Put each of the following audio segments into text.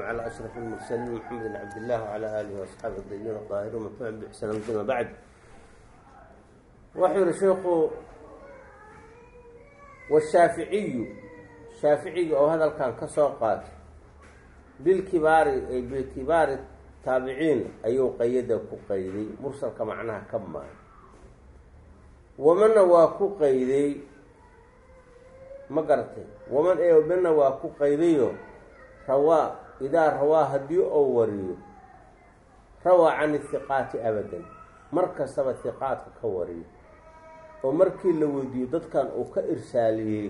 على أشرف المرسلين محمد بن عبد الله وعلى آله وأصحابه الطيبين الطاهرين ومن تبعهم بإحسان إلى بعد wuxuu yihi sheikhu washaaficiyu shaaficiga oo hadalkan ka soo qaatay bilkibaari ay bilkibaari taabiciin ayuu qayada ku qayday mursalka macnaha ka maayo wamana waa ku qayday ma garatay idaa rawaa haddii ou wariyo rawaa can ihiqaati abadan mar kastaba hiqaadka ka wariyo oo markii la weydiiyo dadkan uu ka irsaaliyey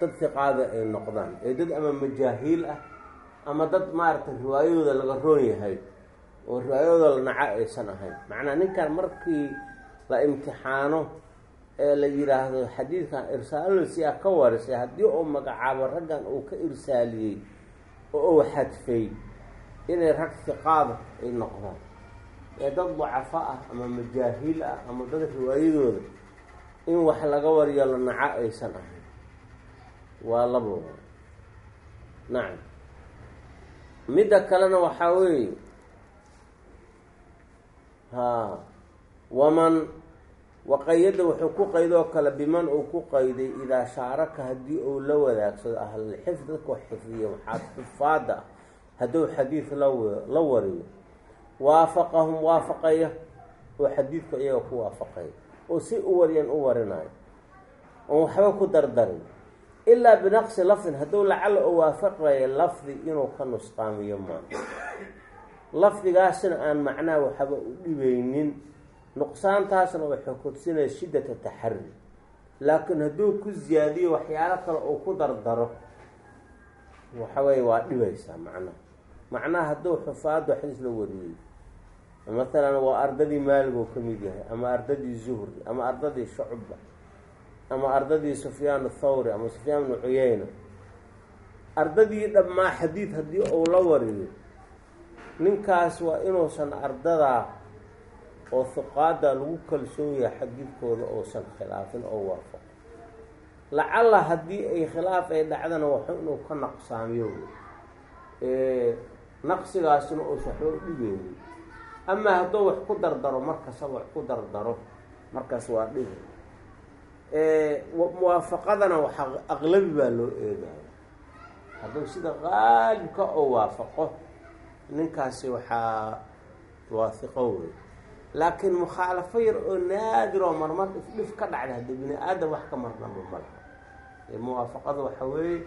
dad hiqaada ay noqdaan ee dad ama majaahiil ah ama dad maaragtay riwaayadooda laga roon yahay oo riwaayadooda la naco aysan ahayn macnaa ninkan markii la imtixaano ee la yidhaahdo xadiidkan irsaalolsiyaa ka warisay haddii uu magacaabo raggan uu ka irsaaliyey oo xadfay inay rag hiqaada ay noqdaan. Ee dad dacafo ah ama majaahiil ah ama dad riwaayadooda in wax laga wariyo la naco aysan ahayn. Waa labo nacam. Midda kalena waxaa weeye ha waman waqayada wuxuu ku qaydoo kale biman uu ku qayday idaa shaaraka haddii uu la wadaagsado ahlulxifd dadkao xifdiya waxaa xufaada ah hadduu xadiid la wariyo. Waafaqahum waafaqaya oo xadiidku iyaga ku waafaqaya oo si u wariyan u warinayo. Oon waxba ku dardarin. Ilaa binaqsi lafdin hadduu lacalla oo waafaqaya lafdi inuu ka nusqaamiyo maaha lafdigaasna aan macnaha waxba u dhibaynin nuqsaantaasna waxay kudsinaya shiddata taxari laakiin hadduu ku ziyaadiyo waxyaalo kale uu ku dardaro waxaweye waa dhibaysaa macnaha macnaha hadduu xufaadu xadiis la wariyey maalan waa ardadii maalig oo ka mid yahay ama ardadii zuhri ama ardadii shucba ama ardadii sufyaan athawri ama sufyaan bnu cuyeyna ardadii dhammaa xadiid haddii uu la wariyo ninkaas waa inuusan ardadaa oo huqaada lagu kalsoon yahay xadiidkooda uusan khilaafin oo waafaqo lacalla haddii ay khilaaf ay dhacdana waxu inuu ka naqsaamiyo naqsigaasina uusan waxba dhigeynin amaa hadduu wax ku dardaro markasta wax ku dardaro markaas waa dhibi muwaafaqadana waxaa aqlabi baa loo eegaya hadduu sida qaalibka oo waafaqo ninkaasi waxaa waafiqo wey laakiin mukhaalafo yar oo naadir oo marmar dhif ka dhacda hadda bini aadam wax ka marnaba ma laha muwaafaqada waxa weeye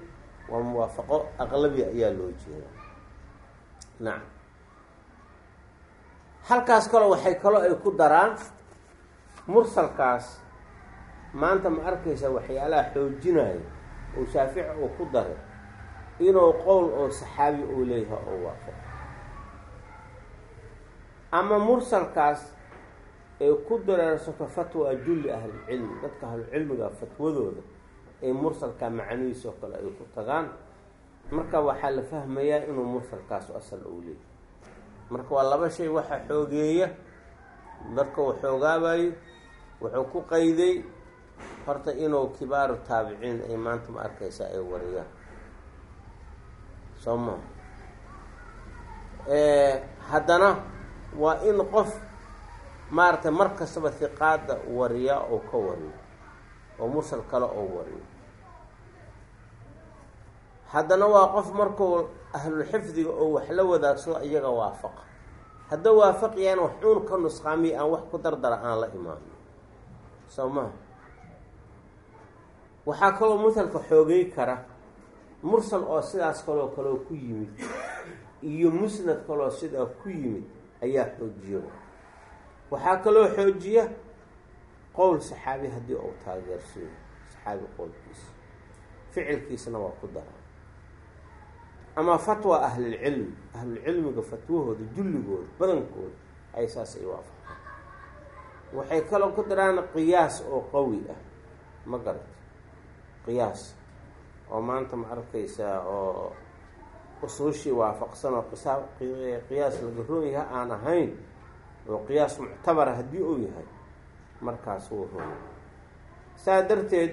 waa muwaafaqo aqlabi ayaa loo jeeda nacam halkaas kaloo waxay kaloo ay ku daraan mursalkaas. Maanta ma arkaysa waxyaalaha xoojinaya oo shaafici uu ku daray inuu qowl oo saxaabi uu leeyahay oo waafaqo ama mursalkaas ay ku dareersato fatwa julli ahlilcilmi. Dadka ahlucilmiga fatwadooda ee mursalka macanihiisoo kale ay ku tagaan marka waxaa la fahmayaa inuu mursalkaas asal uu leeyahay. Marka waa laba shay waxaa xoogeeya. Marka uu xoogaabayo wuxuu ku qayday horta inuu kibaaru taabiciin ay maanta ma arkaysaa ay wariyaan soo maa haddana waa in qof maaragtay mar kastaba hiqaada wariyaa oo ka wariyo oo mursal kale oo wariyo. Haddana waa qof markuu ahlulxifdiga oo wax la wadaagsado iyaga waafaqa. Hadda waafaqiyaan wax uun ka nusqaamiya aan wax ku dardara aan la imaano. Soo maha waxaa kaloo musalka xoogay kara mursal oo sidaas kaloo kaloo ku yimid iyo musnad kaloo sidaa ku yimid ayaa xoojiya waxaa kaloo xoojiya qowl saxaabi haddii uu taageersiyo saxaabi qowlkiisa ficilkiisana waa ku dara. Ama fatwa ahlilcilmi. Ahlulcilmiga fatwahooda julligooda badankooda ay saas ay waafaqaan. Waxay kaloo ku daraan qiyaas oo qawi ah. Ma garata qiyaas. Oo maanta ma arkaysaa oo usuushii waafaqsan oo qiyaas laga roon yahay aan ahayn oo qiyaas muctabara haddii uu yahay markaas wuu rooya saa darteed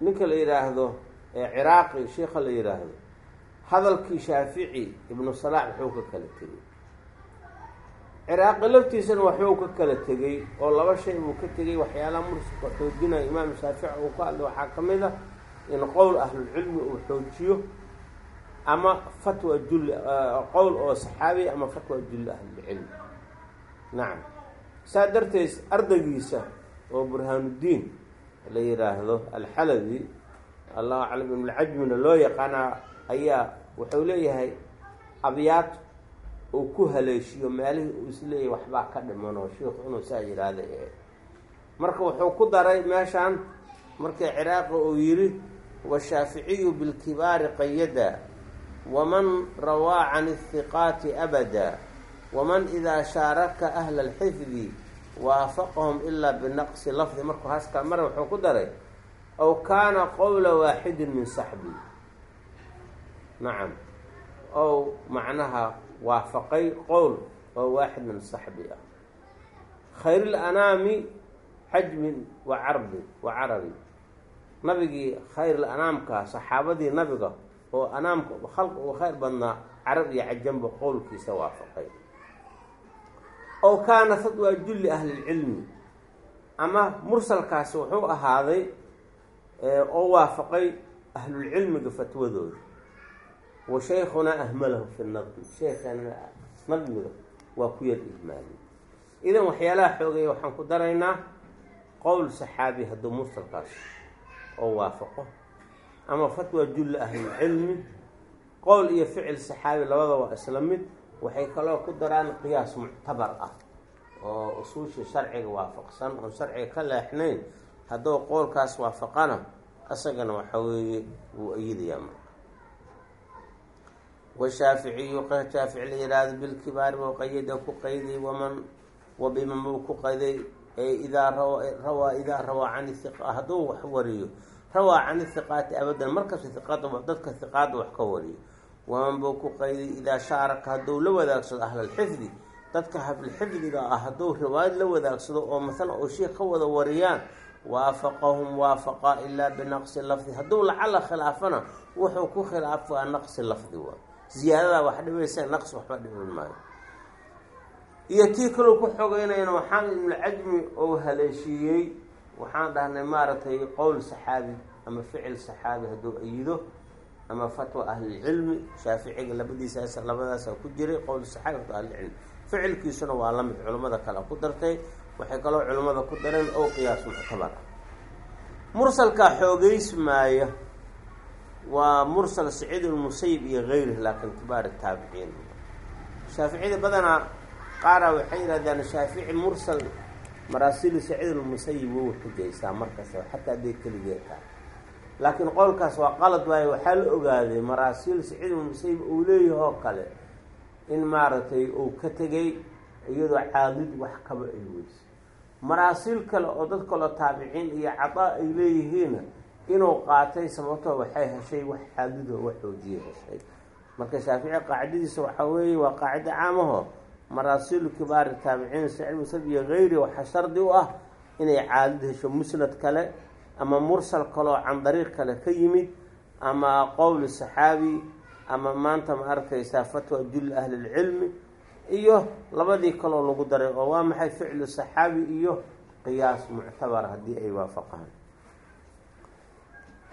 ninka la yidhaahdo ciraaqi sheikha la yidhaahdo hadalkii shaafici ibnu salaax wuxuu ka kala tegey. Ciraaqi laftiisana waxbuu ka kala tegey oo laba shay buu ka tegey waxyaalaha mursalka xoojinaya imaam shaafici uu ka hadlay waxaa ka mid a in qowl ahlulcilmi uu xoojiyo ama fatwa julli qowl oo saxaabiya ama fatwa julli ahlulcilmi nacam saa darteed ardaygiisa oo burhaanuddiin la yidhaahdo alxalabi allahu aclam ibnulcajmina loo yaqaanaa ayaa wuxuu leeyahay abyaad uu ku haleeshiyo meelihii uu is leeyahay waxbaa ka dhiman oo sheikhu inuu saa yidhaahda ee marka wuxuu ku daray meeshaan markii ciraaqi uu yidhi washaaficiyu bilkibaari qayada waman rawaa can ihiqaati abada waman idaa shaaraka ahla alxifdi waafaqahum ilaa binaqsi lafdi markuu haaskaa mara wuxuu ku daray aw kaana qowla waaxidin min saxbi nacam ow macnaha waafaqay qowl oo waaxid min saxbi ah khayr lanaami xajmin wa carbi wa carabi nabigii khayr lanaamka saxaabadii nabiga oo anaamka khalq uu khayr badnaa carab iyo cajanba qowlkiisa waafaqay. Ow kaana fatwaa julli ahlilcilmi ama mursalkaasi wuxuu ahaaday oo waafaqay ahlulcilmiga fatwadooda. Wa shaykhunaa ahmalahu fi nadmi sheekhana nadmiga waa ku yar ihmaaliy idan waxyaalaha xoogaya waxaan ku daraynaa qowl saxaabi hadduu mursalkaas oo waafaqo ama fatwa julli ahlilcilmi qowl iyo ficil saxaabi labada waa isla mid waxay kaloo ku daraan qiyaas muctabar ah oo usuusha sharciga waafaqsan oon sharciga ka leexnayn hadduu qowlkaas waafaqana isagana waxa weeye wuu ayidayaa marka. Washaaficiyu shaafici la yihahdo bilkibaari buu qayada ku qayday waman wabiman buu ku qayday idaa rawaa idaa rawaa can ihiqa hadduu wax wariyo rawaa can ihiqaati abadan markasta hiqada dadka hiqaada wax ka wariyo. Waman buu ku qayday idaa shaaraka hadduu la wadaagsado ahlalxifdi dadka hablxifdiga ah hadduu riwaayad la wadaagsado oo masala oo sheikh ka wada wariyaan waafaqahum waafaqa ilaa binaqsi lafdi. Hadduu lacala khilaafana wuxuu ku khilaafaa naqsi lafdi waa. Ziyaadadaa wax dhibaysa naqsi waxba dhiban maayo. Iyo tii kaloo ku xogeynayana waxaan ibnulcajmi oo haleeshiiyey waxaan dhahnay maaragtay qowl saxaabi ama ficil saxaabi hadduu ayido ama fatwa ahlilcilmi shaaficiga labadiisaas labadaasa ku jiray qowl saxaabi fatwa ahlilcilmi ficilkiisuna waa la mid culimmada kale ku dartay. Waxay kaloo culimmada ku dareen oo qiyaas muctabar ah. Mursalkaa xoogeysmaaya waa mursal saciid ulmusayib iyo geyrih laakin kibaar taabiciin shaaficiyada badanaa qaara waxay yidhahdaan shaafici mursal maraasiili saciid ulmusayib wou xujaysaa markasta xataa hadday keligee tahay laakiin qowlkaas waa qalad waayo waxaa la ogaaday maraasiil saciid ulmusayib uu leeyahay oo kale in maaragtay uu ka tegay iyadoo caadid wax kaba ay weyso maraasiil kale oo dad kaloo taabiciin iyo cadaa ay leeyihiinna inuu qaatay sababtoo waxay heshay wax xaadidoo wax xoojiye heshay. Marka shaafici qaacidadiisa waxaa weeye waa qaacido caamaho maraasiilu kibaari taabiciin saciid musab iyo geyri waxaa shardi u ah inay caadid hesho musnad kale ama mursal kaloo can dariiq kale ka yimid ama qowli saxaabi ama maanta ma arkaysaa fatwa julli ahlilcilmi iyo labadii kaloo lagu daray oo waa maxay ficlu saxaabi iyo qiyaas muctabar haddii ay waafaqaan.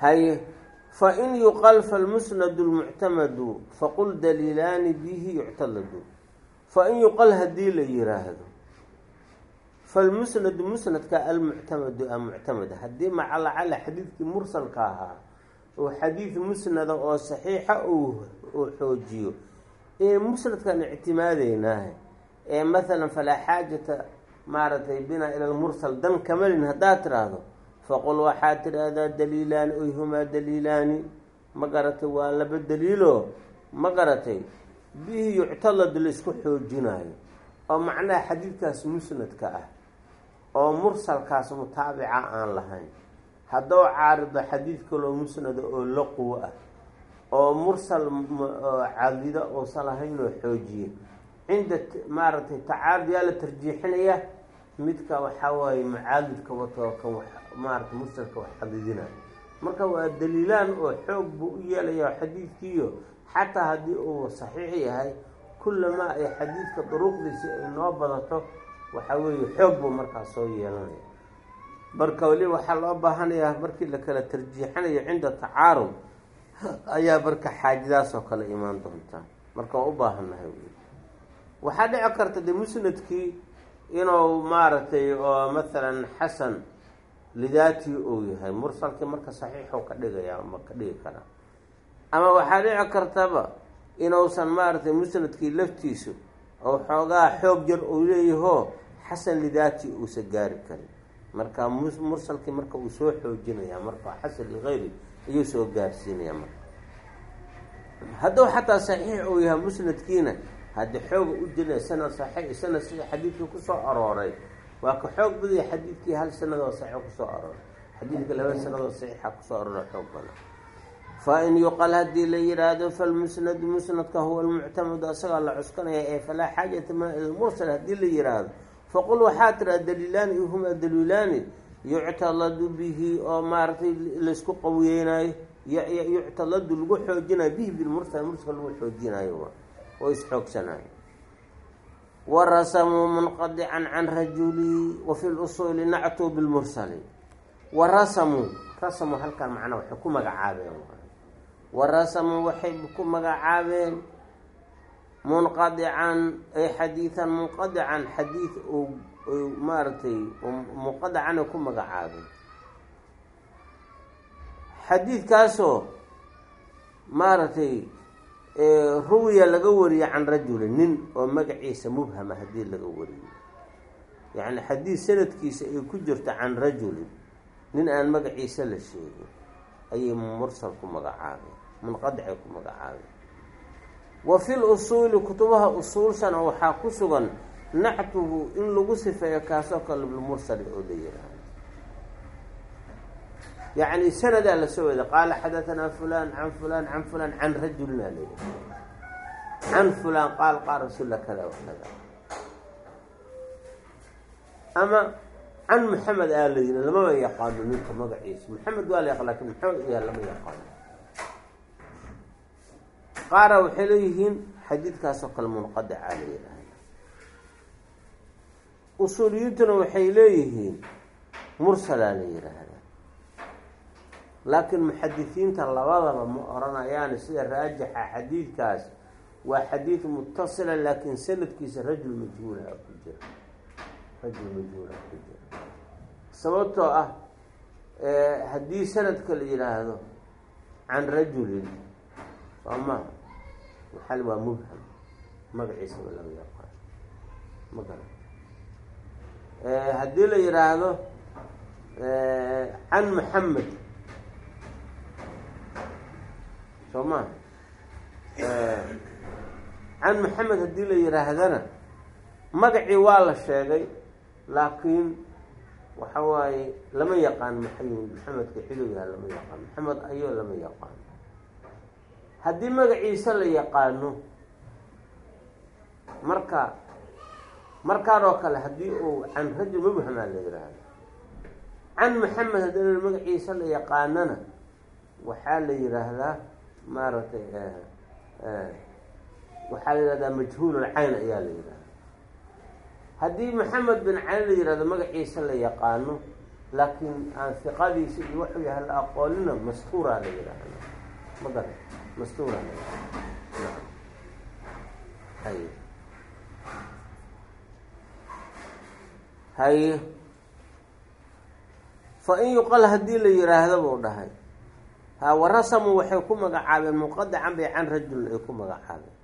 Haye fain yuqal falmusnadu lmuctamadu faqul daliilaani bihi yuctaladu fain yuqal haddii la yiraahdo. Falmusnadu musnadka almuctamadu a muctamad haddii macalacala xadiidkii mursalka ahaa oo xadiid musnada oo saxiixa uu xoojiyo ee musnadkan ictimaadeynah ee masalan falaa xaajata maaragtay binaa ila lmursal dan kamalin haddaad tiraahdo faqul waxaad tidhaahdaa daliilaani oy humaa daliilaani ma garatay waa laba daliilo ma garatay bihi yuctalad la isku xoojinayo oo macnaha xadiidkaas musnadka ah oo mursalkaas mutaabica aan lahayn. Haddou caarido xadiid kaloo musnada oo la quwo ah oo mursal caadida uusan lahayn oo xoojiye cinda maaragtay tacaarud yaa la tarjiixinaya midka waxaa waaye mucaadidka wato kan mursalka wax xadidinayo marka waa daliilaan oo xoog buu u yeelaya xadiidkiiyo xataa haddii uu saxiix yahay kullamaa ay xadiidka duruqdiisi ay noo badato waxaa weeye xoog buu markaas soo yeelanaya marka weli waxaa loo baahanayaa markii la kala tarjiixanayo cinda tacaarud ayaa marka xaajadaas oo kale imaan doontaa marka waa u baahannahay waxaa dhici karta de musnadkii inuu maaragtay oo mathalan xasan lidaatii uu yahay. Mursalkii marka saxiixuu ka dhigaya ma ka dhigi karaa ama waxaa dhici kartaba inuusan maaragtay musnadkii laftiisu oo xoogaa xoog jar uu leeyahoo xasan lidaatii uusa gaari karin. Marka mursalkii marka uu soo xoojinaya marka xasan ligayri ayuu soo gaarsiinaya marka. Hadduu xataa saxiix uu yahay musnadkiina haddii xooga u jira sanad saxiix sanad sida xadiidkii ku soo arooray waa ka xoog badaya xadiidkii hal sanadoo saxiix ku soo arooray. Xadiidka laba sanadoo saxiixa ku soo aroora xoog badan fa in yuqal haddii la yihaahdo falmusnadu musnadka huwa almuctamadu asagaa la cuskanaya ee falaa xaajata ma ilmursal haddii la yihaahdo faqul waxaa tiraa daliilaani huma daliilaani yuctaladu bihi oo maaragtay laysku qawiyeynayo yuctaladu lagu xoojinayo bihi bilmursal mursalka lagu xoojinayo oo isxoogsanayo warasamuu munqadican can rajuli wa fi lusuuli nactuu bilmursali warasamuu rasamuu halkan macnaa waxay ku magacaabeen warasamuu waxay ku magacaabeen munqadican ay xadiidan munqadican xadiid maaragtay munqadicanay ku magacaabeen. Xadiidkaasoo maaragtay ruwiya laga wariye can rajuli nin oo magaciisa mubhama haddii laga wariyo. Yacni xadiid sanadkiisa ay ku jirto can rajulin nin aan magaciisa la sheegin ayay mursal ku magacaabeen munqadicay ku magacaabeen wa fi lusuuli kutubaha usuulshana waxaa ku sugan nactuhu in lagu sifeeyo kaasoo kale bilmursali oo la yihaaho yacni sanadaa la soo wada qaala xadatanaa fulan can fulan can fulan can rajulina layihi can fulan qaal qaal rasuullah kada wakada ama can maxamed aa la yihi lamaba yaqaano ninka magaciisa. Maxamed waa la yaqaan laakiin maxamed uyaha lama yaqaano qaara waxay leeyihiin xadiidkaasoo kale munqadicaa la yidhaahda usuuliyintuna waxay leeyihiin mursalaa la yidhaahda laakiin muxadisiinta labadaba ma oranayaan sida raajixa xadiidkaas. Waa xadiid mutasila laakiin sanadkiisa rajul majhuula ku jira. Rajul majhuula ku jira. Sababtoo ah haddii sanadka la yidhaahdo can rajulin soo maha maxal waa mubham? Magaciisaba lama yaqaan. Ma garan. Haddii la yidhaahdo can maxamed soo maha can maxamed haddii la yidhaahdana magacii waa la sheegay laakiin waxa waaye lama yaqaan maxayun maxamedka yaha lama yaqaan. Maxamed ayoo lama yaqaan haddii magaciisa la yaqaano marka markaan oo kale haddii uu can rajul mubhamaa la yidhaahdo can maxamed haddii magaciisa la yaqaanana waxaa la yidhaahdaa maaragtay waxaa la yidhahdaa majhuululcayn ayaa la yidhahdaa haddii maxamed bin cayn la yihahdo magaciisa la yaqaano laakiin aan fiqadiisa iyo wuxuu yahay la aqoonina mastuuraa la yidhaahda ma garan mastuuraa la yidhahda haye fa in yuqal haddii la yihaahdo buu dhahay. Ha warasamu waxay ku magacaabeen muqadacan bay can rajulin ay ku magacaabeen.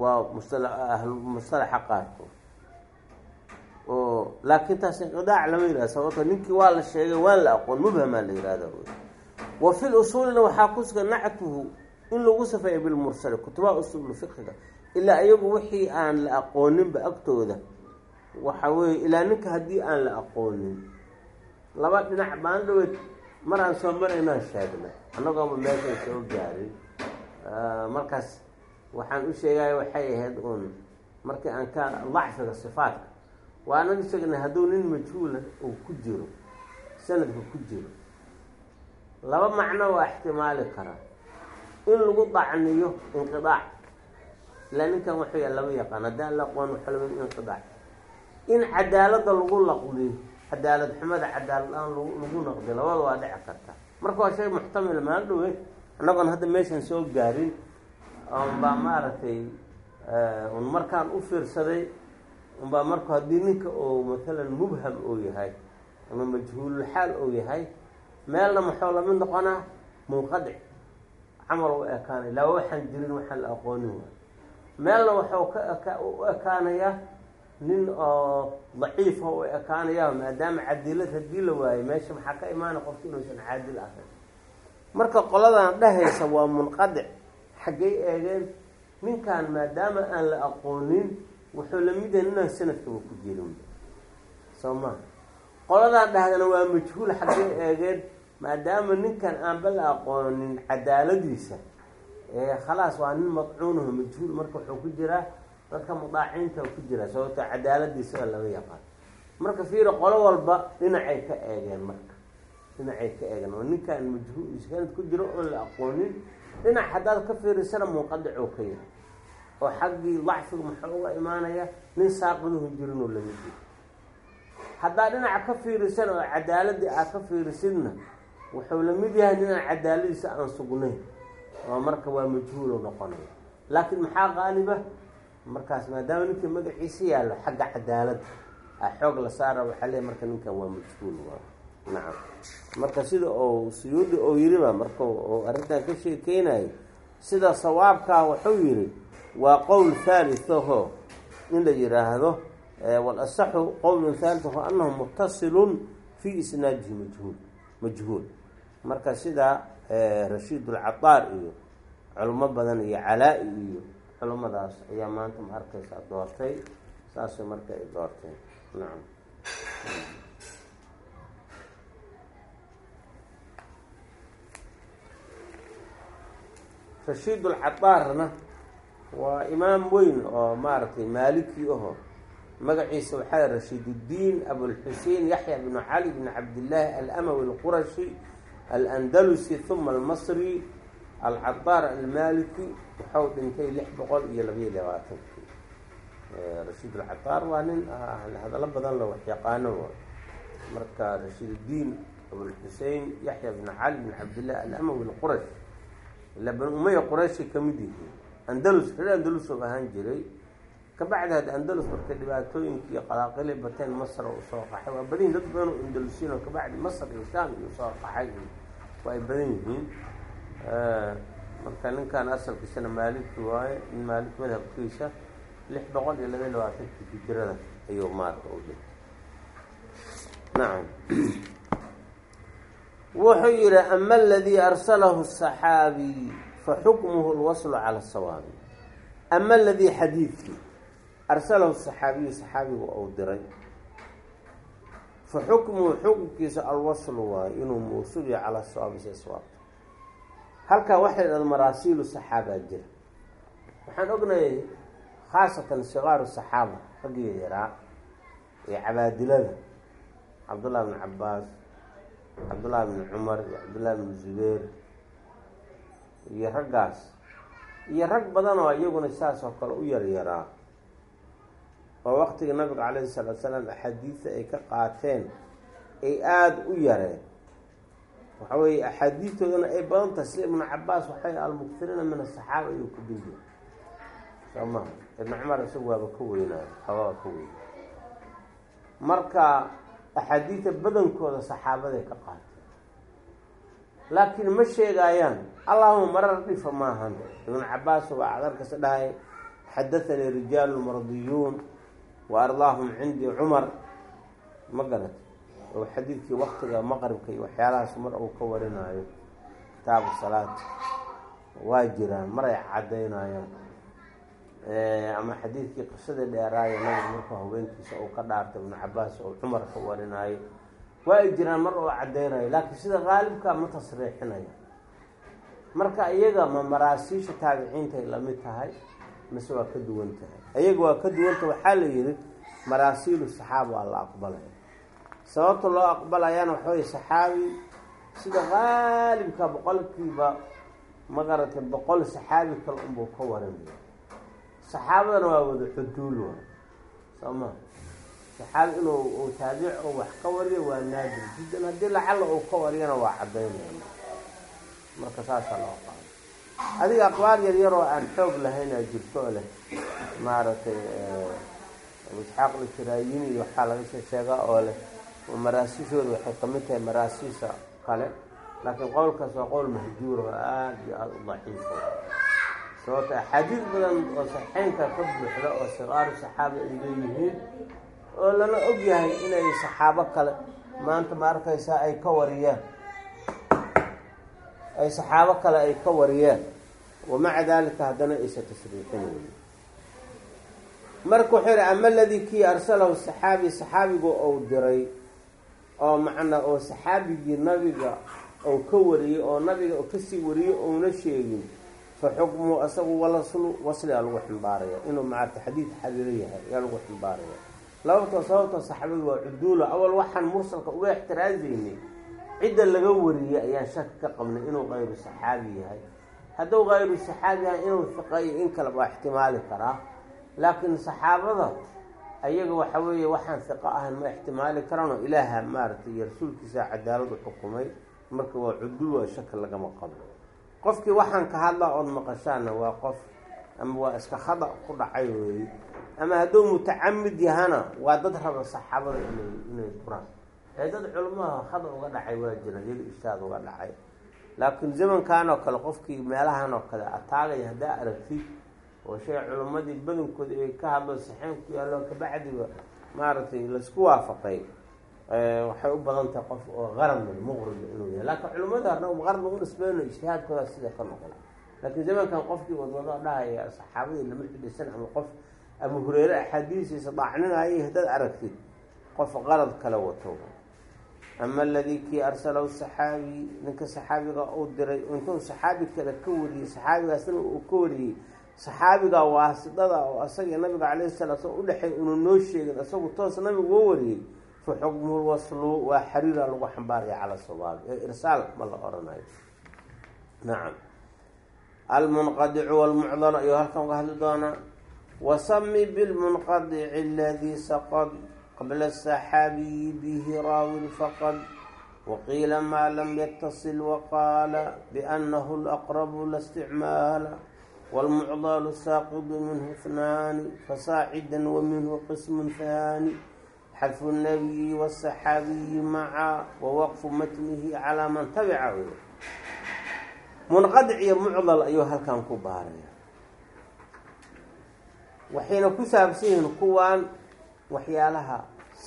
Waa mustalaxa qaarkood oo laakiin taas inqidaac lama yihahdo sababto ninkii waa la sheegay waan la aqoon mubhamaa la yihahda wa fi lusuulina waxaa ku sugan nactuhu in lagu safeeyo bilmursali kutubaha usuulu fiqiga ilaa iyagu wixii aan la aqooninba agtooda. Waxa weeye ilaa ninka haddii aan la aqoonin. Laba dhinac baan dhaweyd maraan soo maraynaan sheegnay. Annagooma meeshan soo gaarin. Markaas waxaan u sheegaya waxay ahayd uun markii aan ka dacfiga sifaadka. Waa anaga sheegnay hadduu nin majhuula uu ku jiro sanadka ku jiro laba macno waa ixtimaali karaa in lagu dacniyo inqidaac. Ilaa ninkan wuxuu yaha lama yaqaan. Haddaan la aqoon waxa laga inqidaac. In cadaaladda lagu laqdiyo cadaalad xumada cadaalad aan lagu naqdiyo labada waa dhici karta. Marka waa shay muxtamil maan dhowe annagoon hadda meeshan soo gaarin unbaa maaragtay un markaan u fiirsaday unbaa marka haddii ninka oo maalan mubham oo yahay ama majhuululxaal oo yahay meelna maxuu la mid noqonaa? Munqadic camal u ekaanay laa waxaan jirin waxaan la aqoonin waay. Meelna waxuu ka eka u ekaanayaa nin oo daciifa u ekaanaya maadaama cadilad haddii la waayo meesha maxaa ka imaanay qofki inuusan caadil ahayn marka qoladan dhehaysa waa munqadic xaggay eegeen ninkan maadaama aan la aqoonin wuxuu la mid yahay inaan sanadkaba ku jirin. Soo maha qoladan dhahdana waa majhuul xaggay eegeen maadaama ninkan aanba la aqoonin cadaaladiisa khalaas waa nin madcuunaho majhuul marka wuxuu ku jiraa dadka mudaaciinta ku jira sababto cadaaladiisa waa laga yaqaan. Marka fiiri qolo walba dhinacay ka eegeen marka dhinacay ka eegeen. Oo ninkaan majhuul sanad ku jiro oon la aqoonin dhinac haddaad ka fiirisana munqadicoo ka yahay. Oo xaggii dacfiga muxuu uga imaanaya nin saaqiduhu jirinoo jiro haddaad dhinaca ka fiirisana oo cadaaladii aad ka fiirisidna wuxuu la mid yahay ninaan cadaaladiisa aan sugnayn. Oo marka waa majhuulo noqonaya laakiin maxaa qaaliba? Markaas maadaama ninka magaciisa yaallo xagga cadaaladda a xoog la saara waxaa leeya marka ninkan waa majhuul nacam marka sida oo suyuudi oo yiriba marka oo arrintan ka sheekeynayo sida sawaabkaa wuxuu yidhi waa qowl haalithaho in la yidhaahdo walasaxu qowlun haalithaho annahu mutasilun fii isnaadihi majhuul. Majhuul marka sida rashiid ulcadaar iyo culimo badan iyo calaa-i iyo culimadaas ayaa maanta ma arkaysaa doortay saasay marka ay doorteen. Nacam rashiid ulcadaarna waa imaam weyn oo maaragtay maaliki aho. Magaciisa waxaa rashiiduddiin abulxusein yaxya bnu cali bn cabdillaahi alamawi alqurashi alandalusi huma almasri alcadaar almaliki waxau dhintay lix boqol iyo labayo labaatankii rashiid alcadaar waa nin hadallo badan la waxyaqaano marka rashiiduddiin abulxusein yaxya bn cali bn cabdillahi alamawi alqurash ila bani umaya qurayshi ka mid yihiin. Andalus reer andalus oo ahaan jiray. Kabacdi had andalus markay dhibaatooyinkii iyo qalaaqili bateen masr u soo qaxay. Waa badan yihiin dad badan oo andalusiin oo kabacdi masr iyo sham iyo soo qaxay waa ay badan yihiin. Eh, marka ninkan asalkiisana maalinki waaye in maalinki madhabkiisa lix boqol iyo labaiy labaatanki hijirada ayuu maarka u dhintay. Nacam. Wuxuu yidhi ama aladii arsalahu saxaabiy fa xukmuhu lwaslu cala sawaabi. Ama aladii xadiidkii arsalahu saxaabiyu saxaabigu ou diray fa xukmuhu xukunkiisa alwaslu waay inuu mawsuul yahay calaa sawaabi si swaabta halkaa waxay dhahda maraasiilu saxaabaa jira waxaan ognahay khaasatan sigaaru saxaaba raggii yaraa ee cabaadilada cabdullahi bnu cabaas cabdullahi bn cumar iyo cabdullahi bnu zubeer iyo raggaas iyo rag badan oo iyaguna saas oo kale u yaryaraa oo waqtiga nabiga calayhi salaatu salaam axaadiista ay ka qaateen ay aada u yareen. Waxa weeye axaadiistoodana ay badan tahay. Sida ibnu cabaas waxay almuktiriina min asaxaaba ayuu ku dinjir soo maha ibnu cumar isagu waaba ka weynaayo xoogaaba ka weyn marka axaadiida badankooda saxaabaday ka qaateen. Laakiin ma sheegaayaan allahuma marar dhifa maahan ibnu cabaas waa adarkasa dhahay xadathanii rijaalu mardiyuun wa ardaahum cindii cumar. Ma garat? Oo xadiidkii waktiga maqribka iyo waxyaalahaas mar uu ka warinaayo kitaabu salaat waa jiraan maray caddaynayaan ama xadiidkii qisadii dheeraayo nabiga markuu haweenkiisa uu ka dhaartay ibnu cabaas oo cumar ka warinaayo. Waa ay jiraan mar oo caddaynayo laakiin sida qaalibka ma tasriixinaya. Marka iyaga ma maraasiisha taabiciintay la mid tahay mise waa ka duwan tahay iyaga waa ka duwanta waxaa la yihi maraasiilu saxaaba waa la aqbalaya sababta loo aqbalayaana waxa weye saxaabi sida qaalibka boqolkiiba magaratay boqol saxaabi kale unbuu ka warinaya saxaabadana waa wada xuduul wa soo ma? Saxaabi inuu uu taabic oo wax ka wariyo waa naadir jiddan haddii lacalla uu ka wariyana waa caddaynayna marka saasaa loo qaado adiga aqbaar yar yar oo aan xoog lahayn aa jirto leh maaragtay abu isxaaq lishiraayini iyo waxaa laga sheegaa oo leh maraasiishooda waxay ka mid tahay maraasiisha kale. Laakiin qowlkaas waa qowl mahjuur oo aada iyo aada u daciifo sababto axaadiis badan oo saxeynka ka buuxda oo sikaaru saxaaba ay leeyihiin oo lala og yahay inay saxaabo kale maanta ma arkaysaa ay ka wariyeen ay saxaabo kale ay ka wariyeen. Wamaca dalika haddana aysa tashriixinayn marka wuxuu yihi ama aladii kii arsalahu saxaabi saxaabigu ou diray oo macnaa oo saxaabigii nabiga ou ka wariyey oo nabiga ka sii wariyey ouna sheegin fa xukmu asagu walaslu wasligaa lagu ximbaaraya. Inuu maarata xadiid xariiro yahay ayaa lagu ximbaaraya. Lababtoo sababtoo saxaabadu waa cuduula awal waxaan mursalka uga ixtiraasaynay cidda laga wariyey ayaan shaki ka qabnay inuu kayru saxaabi yahay. Hadduu kayru saxaabi yahay inuu fiqayo in kale waa ixtimaali karaa. Laakiin saxaabada ayaga waxa weeye waxaan fiqo ahayn ma ixtimaali karaan oo ilaaha maaragtay iyo rasuulkiisa cadaaladu xukumay. Marka waa cuduul waa shaki lagama qabo qofkii waxaan ka hadlaa ood maqashaana waa qof ama waa iska khada ku dhacay weeye ama hadduu mutacamid yahana waa dad raba saxaabada inay inay furaan ee dad culamaha khada uga dhacay waa jira iyaga ishtaad uga dhacay. Laakiin zamankan oo kale qofkii meelahan oo kale ataagaya haddaa aragtid oo shay culimmadii badankooda ay ka hadlo saxeen ku yaallo kabacdiba maaragtay la isku waafaqay waxay u badan tahay qof oo qarad muqrida inuu yahay. Laakiin culimmada harna qarad lagu nisbeyno ijtihaadkooda sida ka noqon. Laakiin zamankan qofkii wadwado dhahaya saxaabadii lama xidhisan ama qof abu hureyre axaadiisiisa daacninayay haddaad aragtid qof qarad kale wato. Ama aladii kii arsalahu saxaabi ninka saxaabiga uu diray intuu saxaabi kale ka wariyey saxaabigaasna uu ka wariyey saxaabiga waasidada oo asaga nabiga calayhi salaa slam udhexeey unu noo sheegin isagu toos nabigu oo wariyey fa xukmuhu waslu waa xariira lagu xambaaraya cala sawaabi ee irsaal ma la oranayo. Nacam almunqadicu walmucdal ayuu halkan uga hadli doonaa. Wasami bilmunqadici aladii saqad qabla الsaxaabiyi bihi raawin faqad waqiila maa lam yatasil waqaala bianahu laqrabu la isticmaala wاlmucdaal saaqidu minhu اثnaani fasaacida waminhu qism haani xadfu الnabiyi wالsaxaabiyi maca wawaqfu matnihi calaa man tabicahu munqadic iyo mucdal ayuu halkan ku baaraya waxayna ku saabsan yihiin kuwaan waxyaalaha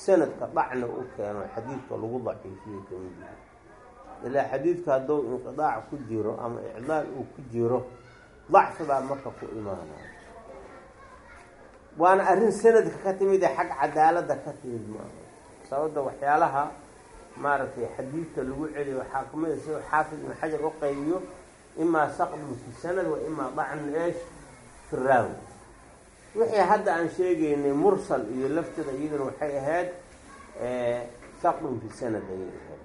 sanadka dhacna u keeno xadiidka lagu daciifiyo ka mid yahay. Ilaa xadiidka hadduu inqidaac ku jiro ama icdaal uu ku jiro dacfi baa marka ku imaanaya waana arrin sanadka ka timid ee xag cadaaladda ka timid maaha. Sababda waxyaalaha maaragtay xadiidka lagu celiyo waxaa kamida sida xaafid ibn xajar u qaybiyo imaa saqdun fi sanad wa imaa dacnun eesh fi raawi wixii hadda aan sheegaynay mursal iyo lafteeda iyaduna waxay ahayd saqdun fi sanad ayay ahayd.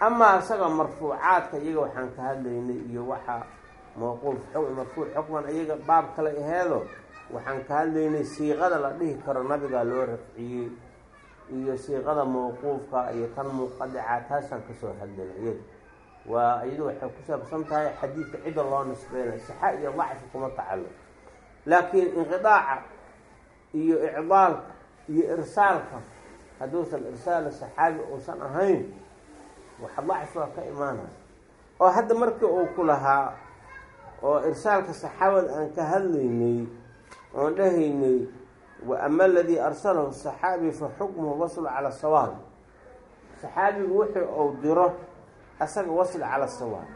Amaa isaga marfuucaadka iyaga waxaan ka hadlaynay iyo waxaa mawquuf marfuuc xukman iyaga baab kale aheedo waxaan ka hadlaynay siiqada la dhihi karo nabigaa loo rafciyey iyo siiqada mawquufka iyo tan munqadica taasaan ka soo hadlayna iyada waa iyadu waxay ku saabsan tahay xadiidka cidda loo nisbeyna sixa iyo dacfi kuma tacalluq laakiin inqidaaca iyo icdaalka iyo irsaalka hadduusan irsaal saxaabi uusan ahayn waxa dacfiga ka imaanaya. Oo hadda markii uu ku lahaa oo irsaalka saxaabada aan ka hadlaynay oon dhahaynay wa ama aladii arsalahu saxaabi fa xukmuhu wasl cala sawaab saxaabigu wixii uu diro asaga wasl cala sawaab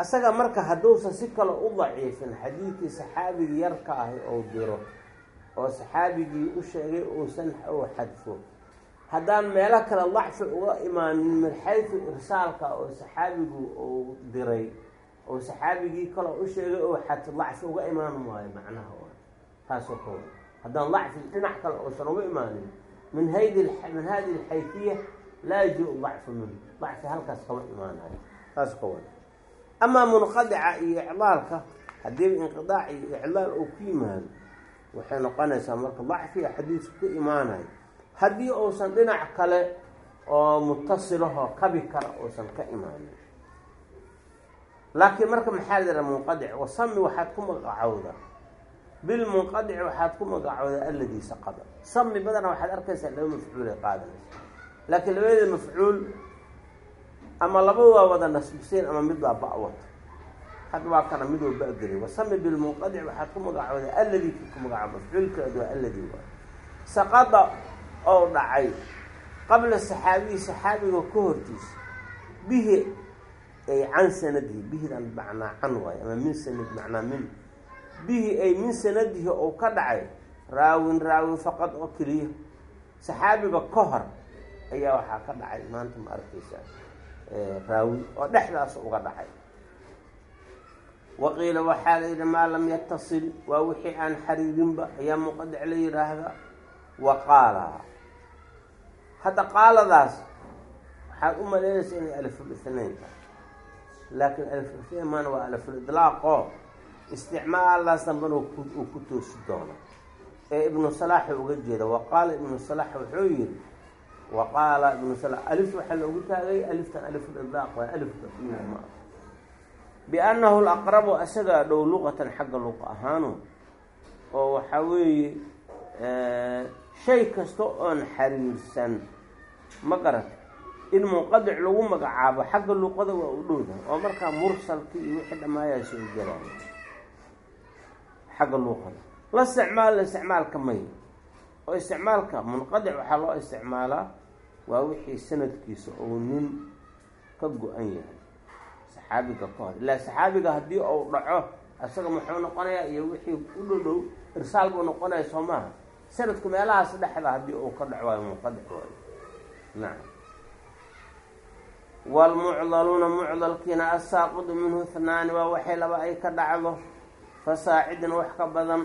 asaga marka hadduusan si kale u daciifin xadiidkii saxaabigii yarka ahi ou diro oo saxaabigii u sheegay uusan u xadfo. Haddaan meelo kale dacfi uga imaanin min xaysu irsaalka oo saxaabigu uu diray oo saxaabigii kaloo u sheegay oo xadfo dacfi uga imaan maayo macnaha taasoo kale haddaan dacfi dhinac kale uusan uga imaanin min hadi min hadihi alxayfiya laa yaji-u dacfu minhu. Dacfi halkaas kama imaanayo. Saas ka wada amaa munqadica iyo icdaalka haddiiba inqidaac iyo icdaal oo ku yimaado waxay noqonaysaa marka dacfiga xadiisku ka imaanayo. Haddii uusan dhinac kale oo mutasilahoo kabi kara uusan ka imaanin. Laakiin marka maxaa la munqadic? Wasami waxaad ku magacowda bilmunqadici waxaad ku magacowdaa alladii saqada sami badana waxaad arkaysaa laba mafcuulay qaadanaysa laakiin labadeeda mafcuul ama labadu waa wada nasbiseen ama mid baa ba-wata hadda waa kana mid oo ba-gelay wasami bilmunqadic waxaad ku magacowdaa alladii ki ku magacow mafcuulkeedu waa alladii waa. Saqada oo dhacay qabla saxaabiyi saxaabiga ka hortiisa bihi ay can sanadihi bihidan macnaa can waayo ama min sanad macnaa min. Bihi ay min sanadihi ou ka dhacay raawin raawin faqad oo keliya. Saxaabiga ka hor ayaa waxaa ka dhacay maanta ma arkaysa raawi oo dhexdaas uga dhacay. Waqiila waxaa la yidhi maa lam yatasil waa wixii aan xariirinba ayaa muqadic la yidhaahdaa wa qaala. Hadda qaaladaas waxaad u malaynaysa inay aliful ithnayn tahay. Laakiin aliful ithnayn maana waa aliful idlaaqo isticmaalaas dambana uu ku toosi doono. Ee ibnu salaaxa uga jeeda wa qaala ibnu salaax wuxuu yihi wa qaala ibnu salaax alif waxaa loogu taagay aliftan aliful idlaaq waa alifka biannahu laqrabu asagaa dhow luqatan xagga luqa ahaanu oo waxaa weeye shay kasta oon xariirsan ma garata in munqadic lagu magacaabo xagga luqada waa u dhowda oo markaa mursalka iyo wixii dhamaayaa soo gelaya xagga luqada la isticmaal la isticmaalka may. Oo isticmaalka munqadic waxaa loo isticmaalaa waa wixii sanadkiisa ou nin ka go-an yahay. Saxaabiga ka hor. Ilaa saxaabiga haddii uu dhaco isaga muxuu noqonayaa iyo wixii u dhow dhow irsaal buu noqonaya soo maaha. Sanadku meelahaas dhexda haddii uu ka dhac waayo munqadic waayo nacam waalmucdaluuna mucdalkiina assaaqidu minhu hnaani waa waxay laba ay ka dhacdo fasaacidan wax ka badan.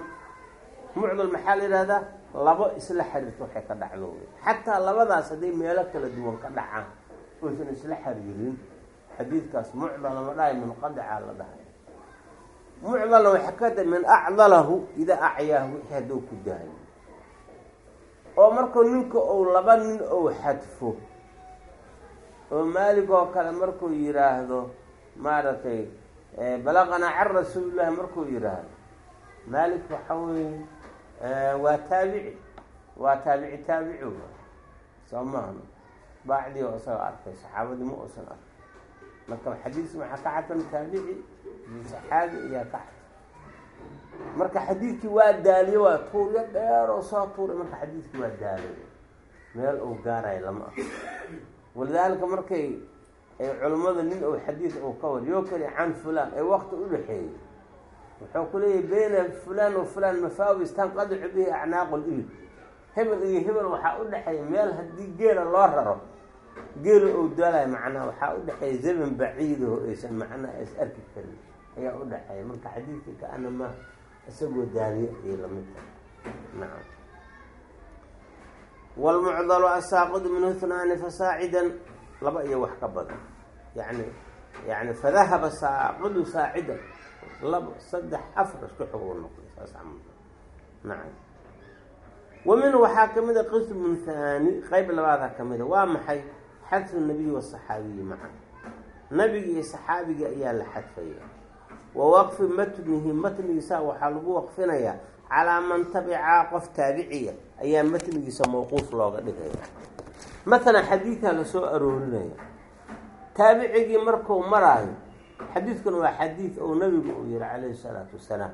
Mucdal maxaa la yidhahdaa labo isla xiriirto waxay ka dhacdo xataa labadaas hadday meelo kala duwan ka dhacaan oysan isla xiriirin xadiidkaas mucdal lama dhahay munqadica la dhahay. Mucdalna waxa ka min acdalahu idaa acyaahu wixii hadduu ku daayo. Oo markuu ninka ou laba nin ou xadfo oo maalig oo kale markuu yidhaahdo maaragtay balaqanaa can rasuulillahi markuu yidhaahdo maalik waxa weeye waa taabici. Waa taabici taabici soo maahno baacdii oo arkay saxaabadii ma uusan arkay. Marka xadiis maxaa ka xatan taabici saxaabi iyaa ka xatan marka xadiidkii waa daaliye waa tuuryo dheer oo soo tuuray. Marka xadiidkii waa daalay meel uu gaarayo lama ah walidaalika markay ay culimmada nin ou xadiid uu ka wariyo kali can fulan ee wakti dhexeeyey wuxuu ku leeyahy fulan wa fulan mafaawis tanqadicu bihi acnaaqu libil hebel iyo hebel waxaa u dhexeeya meel haddii geela loo raro geela ou daalayo macnaha waxaa u dhexeeya zaman baciidaho aysan macnaha is arki karin ayaa u dhexeeya. Marka xadiidka kaanama isagoo daaliye ayay la mid tahay. Nacam wlmucdalu asaaqidu minhu hnaani fasaacidan laba iyo wax ka badan. Yani yani fadahaba saaqidu saacidan laba saddex afar isku xogo noqday saas camal nacam. Wa minhu waxaa ka mid a qismun haani qeyb labaada ka mid a waa maxay? Xadfu nabiyi wasaxaabiyi maca nabigi iyo saxaabigii ayaa la xadfaya. Wa waqfi matnihi matnigiisa waxaa lagu waqfinayaa calaa man tabicaa qof taabiciya ayaa matnigiisa mawquuf looga dhigaya. Matalan xadiidkaa la soo aroorinaya taabicigii marku maraayo xadiidkuna waa xadiid ou nabigu uu yihi calayhi salaatu wasalaam.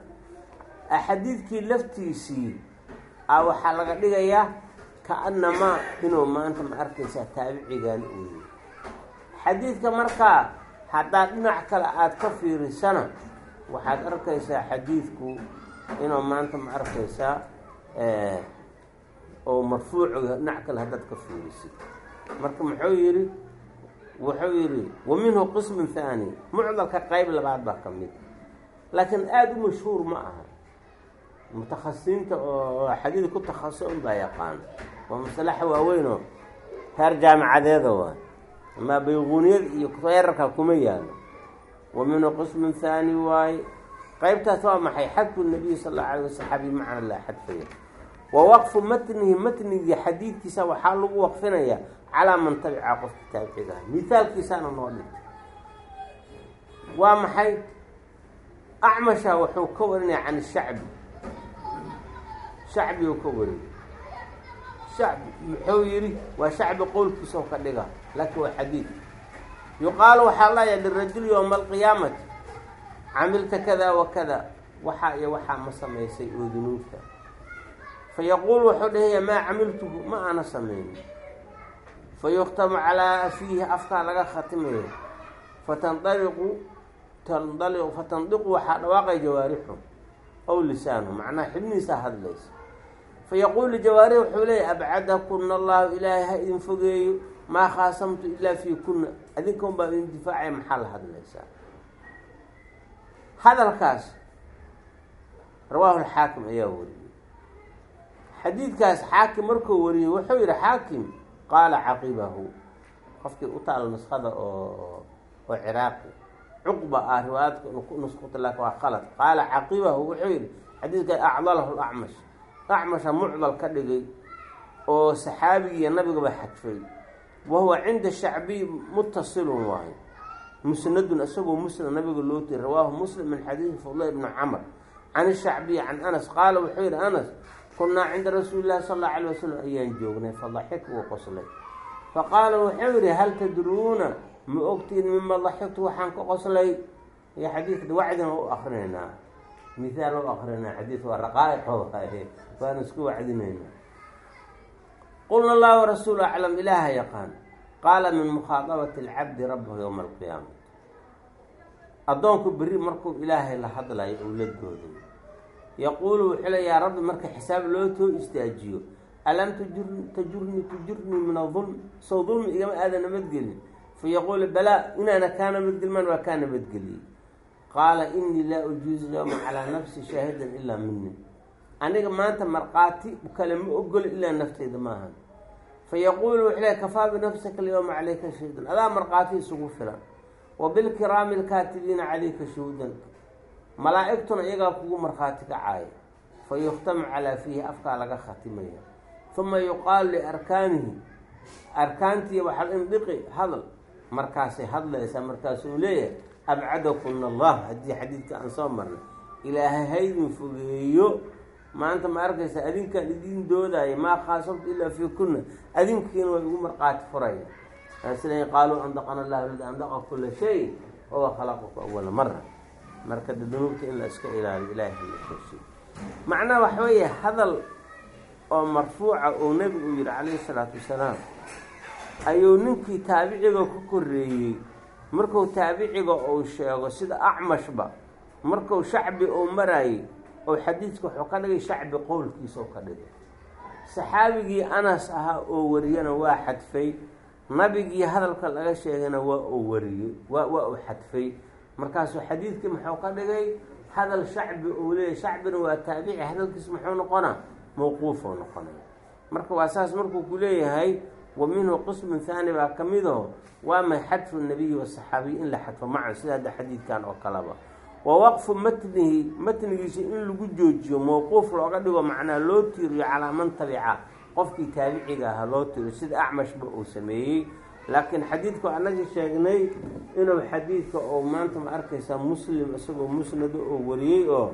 Xadiidkii laftiisii a waxaa laga dhigayaa ka-anamaa inuu maanta ma arkaysaa taabicigaani uu yihi xadiidka markaa haddaad dhinac kale aada ka fiirisana waxaad arkaysaa xadiidku inuu maanta ma arkaysaa oo marfuuc dhinac kale haddaad ka fiirisid. Marka muxuu yidhi wuxuu yidhi wa minhu qismun haani mucdalka qeyb labaad baa ka mid. Laakiin aada u mashhuur ma aha. Mutakhasisiinta oo xadiid ku takhasusa unbaa yaqaan. Waa masalaxa waaweynoo heer jaamicadeeda waay amaa bayquuniyada iyo heerarka kuma yaalo wa minhu qismun haani waaye qeybtaas waa maxay? Xadfu nabiyi sal allau alay wasaxaabi macna laa xadfaya wa waqfu matnihi matnigii xadiidkiisa waxaa lagu waqfinayaa calaa man tabica qofka taabiciga ah noo dhigtay waa maxay? Acmasha wuxuu ka warinaya can shacbi. Shacbi uu ka wariyay shacbi muxuu yidhi waa shacbi qowlkiisao ka dhiga laakiin waa xadiid. Yuqaalu waxaa laaya lirajul yowma alqiyaamati camilta kada wa kada waxaa iyo waxaa ma samaysay oo dunuubta fa yaquulu wuxuu dhahaya maa camiltuhu ma aana samaynin fa yukhtamu calaa fiihi afkaa laga khatimayo fatandaliqu tandaliqu fatandiqu waxaa dhawaaqay jawaarixu ow lisaanu macnaha xibnihiisaa hadlaysa fa yaquulu jawaarix wuxuu leeyahy abcadakuna allahu ilaahay ha idin fogeeyo maa khaasamtu ilaa fii kuna adinkan baa idin difaacaya maxaa la hadlaysaa hadalkaas rawaahu lxaakim ayaa wariyey xadiidkaas xaakim markuu wariyey wuxuu yihi xaakim qaala caqibahu. Qofkii u taala nuskada oo oo ciraaqi. Cuqba ah riwaayadka nuskuta laakin waa qalad qaala caqibahu wuxuu yihi xadiidkaas acdalahu lacmash acmasha mucdal ka dhigay oo saxaabigiiyo nabigaba xadfay. Wahuwa cinda shacbiy mutasilun waayo musnadun isagoo musnad nabiga loo tiri rawaahu muslim min xadiidi fudla ibni camr. Can ishacbiyi can anas. Qaala wuxuu yihi anas kunnaa cinda rasuuli llahi sal allau alay wasalam ayaan joognay fadaxik wuu qoslay. Faqaala wuxuu yihi hal tadruuna? Ma ogtiin mima daxiktu waxaan ka qoslay? Iyo xadiidka wacdina u akrinaynaa mithaal u akrinaa xadiid waa raqaa'iqo waana isku wacdinaynaa qulna allah warasuulu aclam ilaaha yaqaan. Qaala min mukhaadabati alcabdi rabbahu yowma alqiyaama addoonku berri markuu ilaahay la hadlayo ou la dooday yaquulu wuxuu le yaa rabbi marka xisaab loo too istaajiyo alam tujur tajurnii tujurnii min adulm sow dulmi igama aada nabadgelin. Fa yaquulu balaa inaana kaa nabadgelmaan waa kaa nabadgeliyey qaala inii laa ujuuzu yowma calaa nafsi shaahidan ilaa mini aniga maanta markhaati kale ma ogolo ilaa nafteyda maahan fa yaquulu wuxuu le kafaa binafsika alyowma calayka shahidan. Adaa markhaati isugu filan. Wa bilkiraami alkaatibiina calayka shuhuudan malaa'igtuna iyagaa kugu markhaati kacaaya fa yukhtamu calaa fiihi afkaa laga khatimaya. Uma yuqaalu liarkaanihi arkaantii waxaa indhiqi hadal. Markaasay hadlaysaa markaasuu leeyahay abcadakuna allah haddii xadiidka aan soo marnay. Ilaahay haydin fogeeyo. Maanta ma arkaysa adinkaan idiin doodaayo maa khaasamtu ilaa fii kuna adinkiina way ugu markhaati furaya sila qaaluu andaqana allah ladi andaqa kula shay wawa khalaqaku awala mara marka dunuubta in la iska ilaaliyo ilaahay hala korsiy macnaha waxa weeye hadal oo marfuuca oo nebigu uu yihi calayhi salaatu wasalaam ayuu ninkii taabiciga ku koreeyey marku taabiciga uu sheego sida acmashba marku shacbi uu maraayey oo xadiidka wuxuu ka dhigay shacbi qowlkiisa oo ka dhigay. Saxaabigii anas ahaa oo wariyana waa xadfay. Nabigii hadalka laga sheegayna waa uu wariyey waa waa uu xadfay markaasuu xadiidkii muxuu ka dhigay hadal shacbi uu leeyahy shacbina waa taabici hadalkiis muxuu noqonaa mawquufoo noqonaya marka waa saas markuu ku leeyahay wa minhu qismun haani baa ka waa may xadfu nabiyi wasaxaabiyi in la xadfo macan sida hadda xadiidkan oo kaleba wa waqfu matnihi matnigiisa in lagu joojiyo mawquuf looga dhigo macnaa loo tiiriyo calaa man tabica qofkii taabiciga ahaa loo tiiriyo sida acmashba uu sameeyey laakiin xadiidku anagii sheegnay inuu xadiidka oo maanta ma arkaysaa muslim isagoo musnado oo wariyey oo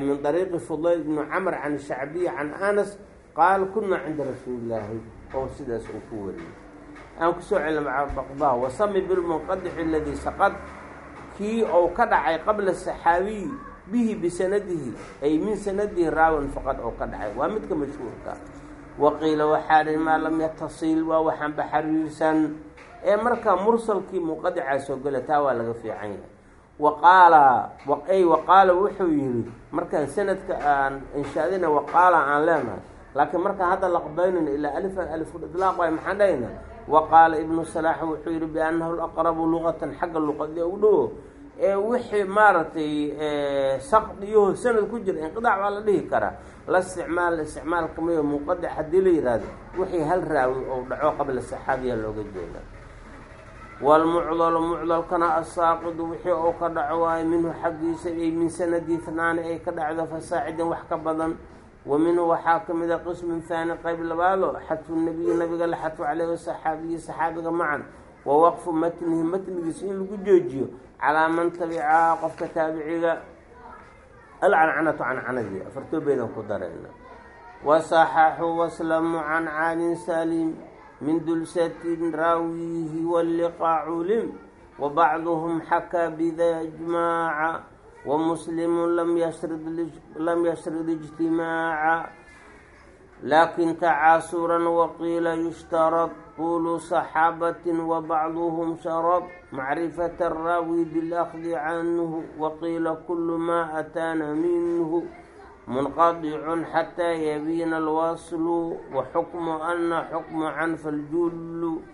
min dariiqi fudayl ibnu camr can shacbiyi can anas qaal kunaa cinda rasuulillaahi. Oo sidaas uu ku wariyey. Aan ku soo celina baqdaa wasami bilmunqadixi aladii saqad. Kii ou ka dhacay qabla saxaabiyi bihi bisanadihi ay min sanadihi raawan faqad oo ka dhacay. Waa midka mashhuurka waqiila waxaa dhi maa lam yatasil waa waxaanba xariirsan ee markaa mursalkii munqadicaa soo gela taa waa laga fiican yahay. Waqaala ay waqaala wuxuu yihi markaan sanadka aan inshaadina waqaala aan leenahay. Laakiin markaan hadda laqbaynayno ilaa alifan alif idlaaq waay maxaan dhahayna? Waqaala ibnu salaax wuxuu yihi biannahu laqrabu luqatan xagga luqadii u dhowo ee wixii maaragtay saqdiyaho sanad ku jira inqidaac baa la dhihi karaa la isticmaal isticmaalka mayo munqadic haddii la yihahdo wixii hal raawi ou dhaco qabla saxaabiya looga jeeda. Waalmucdalu mucdalkana asaaqidu wixii ou ka dhaco waayo minhu xaggiisa ay min sanadi itnaani ay ka dhacdo fasaacidan wax ka badan. Wa minhu waxaa ka mid a qismun haani qayb labaado xadfu nabiyi nabiga la xadfu caleyhi saxaabiyi saxaabiga macan wa waqfu matnihi matnigiisa in lagu joojiyo calaa man tabicaa qofka taabiciga alcancanatu cancanadii afartoobeedan ku darayna wasaxaxuu waslamu can caalin salim min dulsatin raawihi walliqaa culim wabacduhum xakaa bida ijmaaca wamuslimu lam yashrid ijtimaaca laakin tacaasuran waqiila yushtarad qulu saxaabatin wabacduhum sharab macrifata araawi bilakdi canhu waqiila kulu maa ataana minhu munqadicun xataa yabiina alwaslu waxukmu ana xukmu can faljullu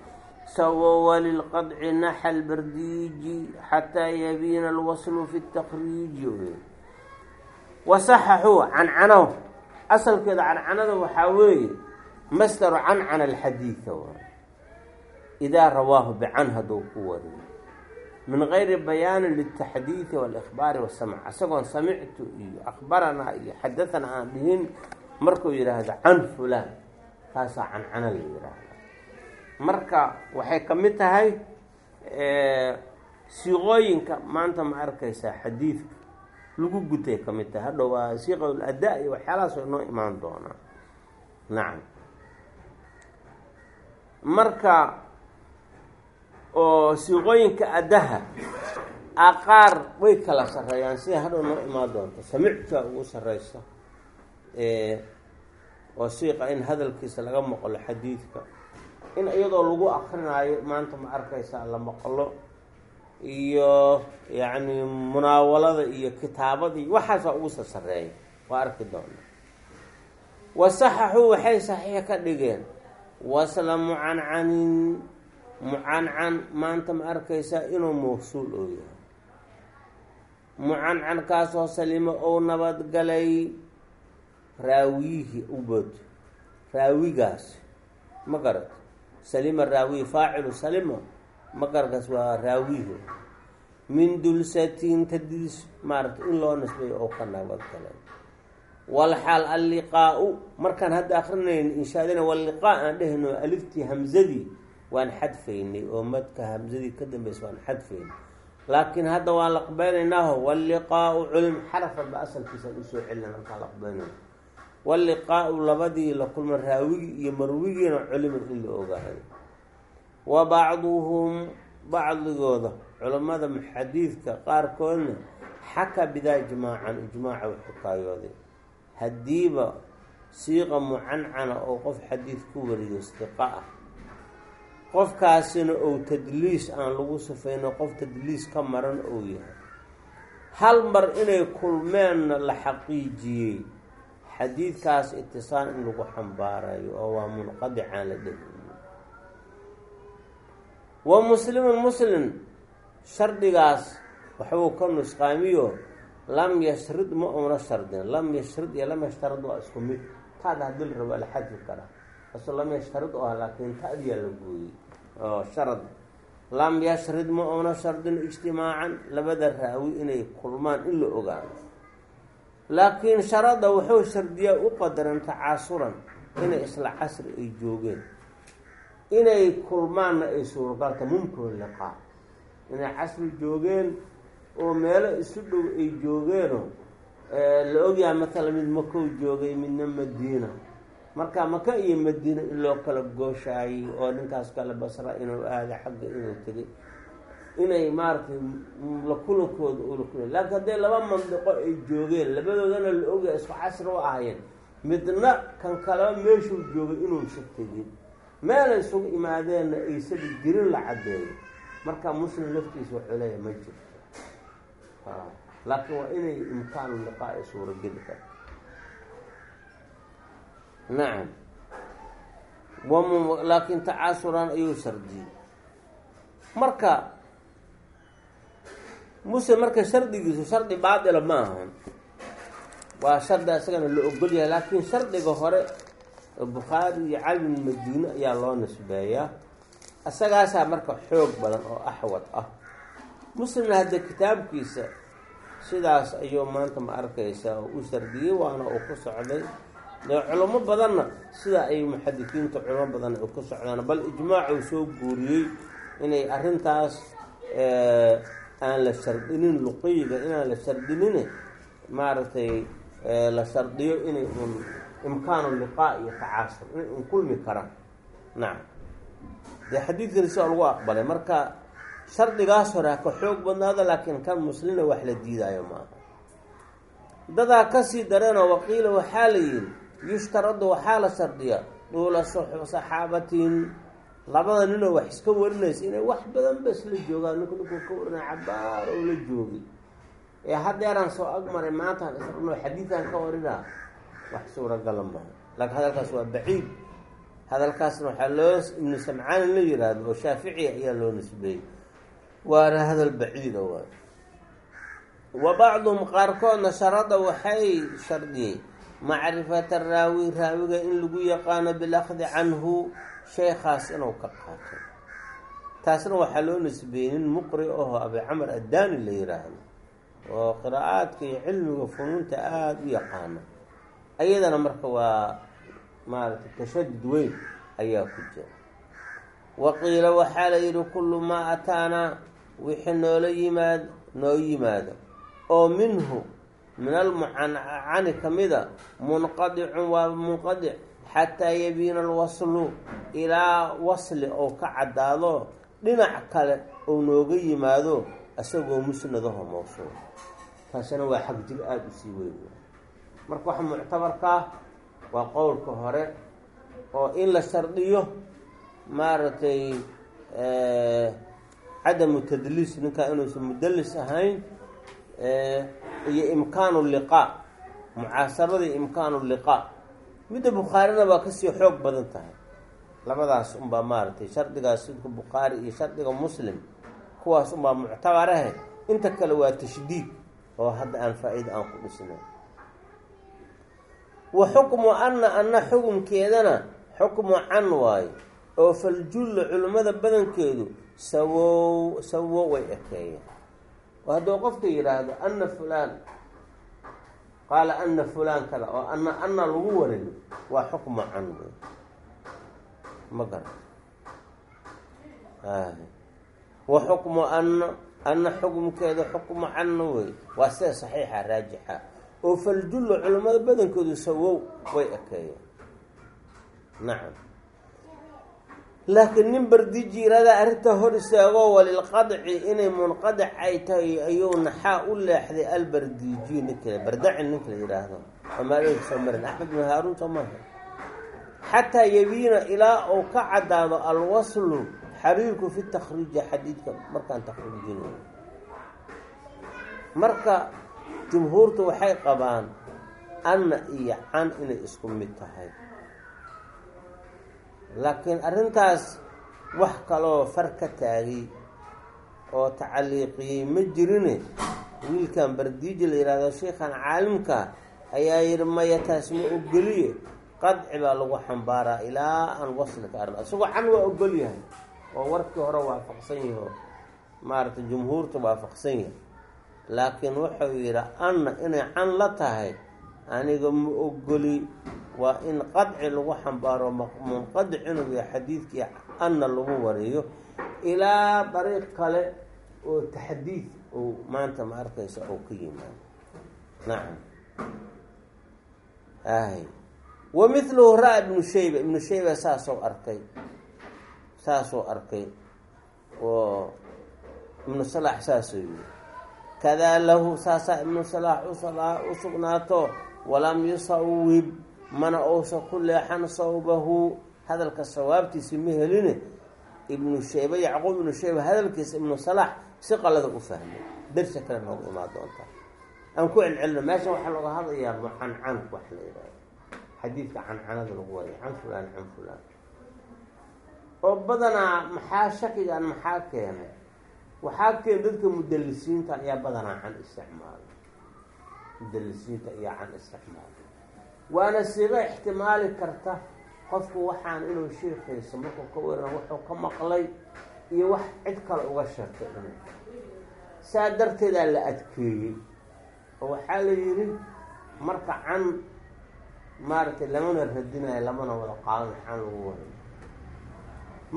sawawa lilqadci naxa albardiiji xataa yabiina alwaslu fi اtakriiji wasaxaxuu cancanow asalkeeda cancanada waxaa weeye masdaru cancana alxadiida waay idaa rawaahu bican hadduu ku wariyo. Min gayri bayaanin liltaxdiidi waalikhbaari wasamc isagoon samictu iyo akhbaranaa iyo xadathana aan dhihin markuu yidhaahdo can fulaan kaasaa cancano la yidhaahda marka waxay ka mid tahay siiqooyinka maanta ma arkaysaa xadiidka lagu gutay ka mid tahay. Hadhow waa siiqa ada iyo waxyaalahaas way noo imaan doonaa nacam. Marka oo siiqooyinka addaha aqaar way kala sarreeyaan. Sida hadhow noo imaan doonto samicta ugu sarreysa oo siiqa in hadalkiisa laga maqlo xadiidka. In iyadoo lagu akrinaayo maanta ma arkaysaa la maqlo iyo yacni munaawalada iyo kitaabada iyo waxaasa ugu sa sarreeya waa arki doona wasaxaxuu waxay saxiix ka dhigeen. Wasla mucancanin mucancan maanta ma arkaysaa inuu mawsuul oo yahay. Mucancankaasoo salimo ou nabadgalay raawiyihii ubod raawigaas ma garat salima raawiyi faacilu salima ma garakaas waa raawihi min dulsatin tadiis maarata in loo nisbayo oo ka nabadgalay walxaal alliqaa-u markaan hadda akrinayn inshaadina walliqaa aan dhehayno aliftii hamzadii waan xadfaynay oo madka hamzadii ka dambeysa waan xadfaynay. Laakiin hadda waan laqbeynaynaaho walliqaau culim xaraf walba asalkiisaan u soo celina markaan laqbeynayno walliqaau labadii la kulma raawigii iyo marwigiina culiman in la ogaayo wa bacduhum bacdigooda culammada xadiidka qaarkoodna xakaa bidaa ijmaacan ijmaaca u xikaayooday haddiiba siiqa mucancana oo qof xadiid ku wariyo istiqa ah. Qofkaasina ou tadliis aan lagu sifayno qof tadliis ka maran ou yahay. Hal mar inay kulmeenna la xaqiijiyey xadiidkaas itisaal in lagu xambaarayo oo waa munqadicaan la dhehiyey wa muslimun muslim. Shardigaas waxbuu ka nusqaamiyo lam yashrid ma una shardin. Lam yashrid iyo lam yashtarad waa isku mid. Taada haddii la rabo xadfi karaa. Aso lam yashtarid oo ah laakiin ta'diyaa la gooyey. Oo sharad. Lam yashrid ma una shardin ijtimaacan. Labada raawi inay kulmaan in la ogaano laakiin sharada wuxuu shardiyaa u qadaran tacaasuran inay isla casri ay joogeen inay kulmaanna ay suuragalta mumkinu liqaa inay casri joogeen oo meelo isu dhow ay joogeenoo la ogyahay matala mid makow joogay midna madiina. Marka maka iyo madiina in loo kala gooshaayey oo ninkaas kale basra inuu aada xagga inuu tegay inay maaratay la kulankooda ula kula laakiin hadday laba mandiqo ay joogeen labadoodana la ogyahay isku casri u ahayeen midna kan kaleba meeshuu joogay inuusa tegin meelay isugu imaadeenna aysaba jirin la caddeeyo marka muslim laftiisa wuxuu leeyahay ma jirto. Laakiin waa inay imkaanu liqaa ay suurageli kar nacam laakiin tacaasuran ayuu shardiyey marka muslim marka shardigiisu shardi baatila ma ahan. Waa shardi isagana la ogol yahay laakiin shardiga hore bukhaari iyo cali bin madiine ayaa loo nisbeeyaa isagaasaa marka xoog badan oo axwad ah. Muslimna hadda kitaabkiisa sidaas ayuu maanta ma arkaysaa oo u shardiyey waana uu ku socday. Dee culamo badanna sida ay muxadifiinta culamo badan ku socdaan bal ijmaac uu soo guuriyey inay arrintaas aan la shardinin luqiyiga inaan la shardinin maaragtay la shardiyo inay un imkaanu liqaa iyo tacaasur inay un kulmi karaan nacam dee xadiidkani sidaa lagu aqbalay marka shardigaas hore ha ka xoog badnaada laakiin kan muslimna wax la diidaayo maaha dadaa ka sii dareenoo waqiila waxaa la yidhi yushtaradu waxaa la shardiya duula saxaabatin labada ninoo wax iska warinaysa inay wax badan ba isla joogaan ninku ninkuu ka warinay cabaar oo la joogay ee haddeeraan soo agmaray maantaan israno xadiidan ka warinaa wax suuragala maaha laakiin hadalkaas waa baciid. Hadalkaasna waxaa loo ibnu samcaan la yiraahdo oo shaaficiya ayaa loo nisbeeyey. Waana hadal baciida waay. Wa bacduhum qaarkoodna sharada waxay shardiyey macrifata raawi raawiga in lagu yaqaano bilakdi canhu sheekhaas inuu ka qaato. Taasna waxaa loo nisbeeyey nin muqri aho abi camar addaani la yiraahdo oo qiraa'aadka iyo cilmiga funuunta aada u yaqaana ayadana marka waa maaragtay tashadud weyn ayaa ku jira. Waqiila waxaa la yidhi kullu maa ataanaa wixii noola yimaad noo yimaado oo minhu min almucancani ka mida munqadicun waa munqadic xataa yabiina alwaslu ilaa wasli ou ka caddaado dhinac kale ou nooga yimaado isagoo musnadaho mawsuul. Taasina waa xag jir aada u sii weyn marka waxa muctabarkaa waa qowlka hore oo in la shardiyo maaragtay cadamu tadliis ninkaa inuusan mudalis ahayn iyo imkaanu liqaa mucaasaradii imkaanu liqaa midda bukhaarina waa ka sii xoog badan tahay. Labadaas unbaa maaragtay shardigaas sidka bukhaari iyo shardiga muslim kuwaas unbaa muctabarahe. Inta kale waa tashdiid oo hadda aan faa-iida aan ku dhisnay wa xukmu anna anna xukumkeedana xukmu can waayo oo faljullu culimmada badankeedu sawow sawo way ekeeyeen. Oo hadduu qofka yidhaahdo anna fulaan qaala anna fulaan kada oo anna anna lagu warin waa xukmu can wey ma garan. Wa xukmu anna anna xukumkeeda xukmu canna wey waa sida saxiixa raajixa oo faljullu culimmada badankoodu sawow way ekeeyeen. Nacam laakiin nin bardijiirada arrinta hor istaagoo walilqadci inay munqadic ay tahay ayuu naxaa u leexday albardijiy ninkale bardacin ninka la soo marin axmed bin haaruun soo xataa yabiina ilaa uu ka caddaado alwaslu xariirku fi takhriiji xadiidka markaan takhriijinayo marka jumhuurtu waxay qabaan anna iyo can inay isku mid tahay. Laakiin arrintaas wax kaloo far ka taagay oo tacaliiqiyey ma jirine? Wiilkan bardiiji la yihahdo sheikhan caalimka ayaa yihi maya taas ma ogoliye qadci baa lagu xambaaraa ilaa aan waslika arn isagoo can waa ogol yahay oo warkii hore waafaqsan yaho maaragtay jumhuurta waafaqsan yahay laakiin wuxuu yidhi anna inay can la tahay aniga ma ogoli. Waa in qadci lagu xambaaro munqadic inuu yahay xadiidkii anna lagu wariyo ilaa dariiq kale oo taxdiid uu maanta ma arkaysa ou ka yimaado. Nacam. Ay. Wa mithluhu ra- ibnu shayba. Ibnu shayba saasoo arkay saasoo arkay oo ibnu salaax saasoo yiri kadaa lahu saasaa ibnu salaax u sugnaato walam yusawib mana uusan ku leexan sawbahu. Hadalka sawaabtiisi ma heline ibnu shayba yacquub ibnu shayba hadalkiisa ibnu salaax si qalada u fahmay. Darsi kale noogu imaan doontaa aan ku celcelino meesha waxaa looga hadlayaa mucancan wax la yidhahdo xadiidka cancanada lagu wariyo can fulaan can fulaan. Oo badanaa maxaa shakigan maxaa keenay waxaa keen dadka mudalisiinta ayaa badanaa can isticmaala mudalisiinta ayaa can isticmaala waana siiqo ixtimaali karta qofku waxaan inuu sheekayso markuu ka waran wuxuu ka maqlay iyo wax cid kale uga sheegtay inuu saa darteedaa la adkeeyey oo waxaa la yidhi marka can maaragtay lamana radinayo lamana wada qaadan can lagu waray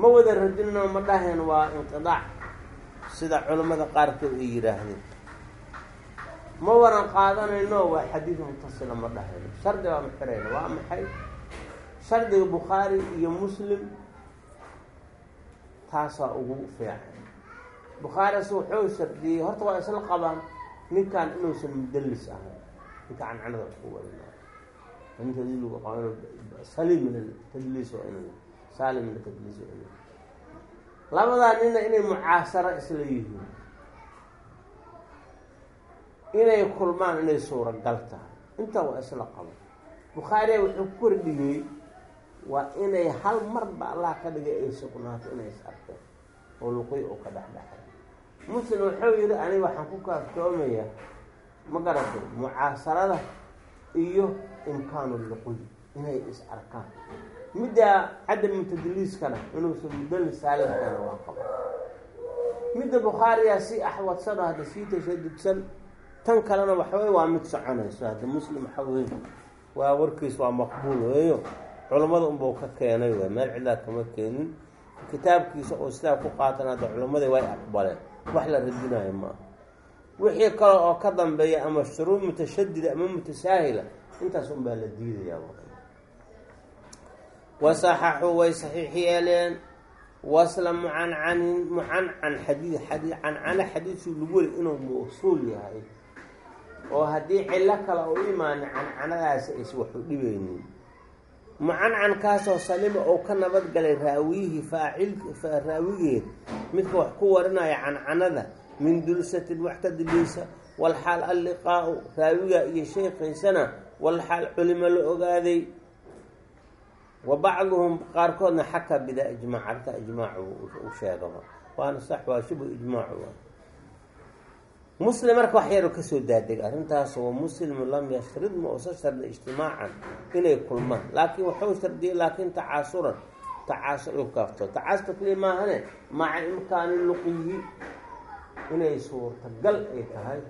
ma wada radinno ma dhahayn waa inqidaac sida culimmada qaarkood ay yidhaahdeen. Ma wadan qaadanayno waa xadiid mutasila ma dhahayno shardi baa ma xirayna waa maxay? Shardiga bukhaari iyo muslim taasaa ugu fiican. Bukhaaris wuxuu shardiyey horta waa isla qabaan ninkan inuusan mudallis ahayn. Ninka cancanada ku warinayo ninka lagu qabo inuu salim min tadliis waa inuu saalim min tadliis waa inuu labadaa nina inay mucaasaro isla yihiin. Inay kulmaan inay suuragal tahay. Intaa waa isla qabo. Bukhaariya wuxuu ku kordhiyey waa inay hal marba allah ka dhigay ay sugnaato inay is arkeen oo luqi uu ka dhexdhexay muslim wuxuu yihi aniga waxaan ku kaaftoomaya ma garatay mucaasarada iyo imkaanu luqi inay is arkaan midda cadamu tadliiskana inuusan mudallis saalimkana waa qabo midda bukhaariya si axwadsano hadda sii tashadudsan tan kalena waxawey waa mid soconayso. Hadda muslim waxa wey waa warkiis waa maqbuul weeyo. Culammada unbau ka keenay way meel cidlaa kama keenin. Kitaabkiisa oo sidaa ku qaatan hadda culammadii way aqbaleen. Wax la radinayo ma wixii kale oo ka dambeeya ama shuruud mutashadida ama mutasaahila intaas un baa la diidayaa wasaxaxuu way saxiix yeeleen wasla mucancanin mucancan xadii xadii cancano xadiidkii lagu weli inuu mawsuul yahay. oo haddii cillo kale u imaana cancanadaasi ays waxu dhibaynin. mucancankaasoo salima oo ka nabadgalay raawiyihii faacil raawigeed. midka wax ku warinaya cancanada min dulsatin wax ka diliisa walxaal alliqaau raawiga iyo sheekaysana walxaal culimo la ogaaday wa bacduhum qaarkoodna xakaa bidaa ijmaac arta ijmaac u sheegaba waana sax waa shibu ijmaac muslim marka wax yaro ka soo daadega arrintaas wa muslimu lam yashrid ma usa sharda ijtimaacan inay kulmaan. Laakiin waxuu shardiyay laakiin tacaasuran tacaasur u kaafto tacaasur kaliya maahane maca imkaani luqiyi inay suurtagal ay tahay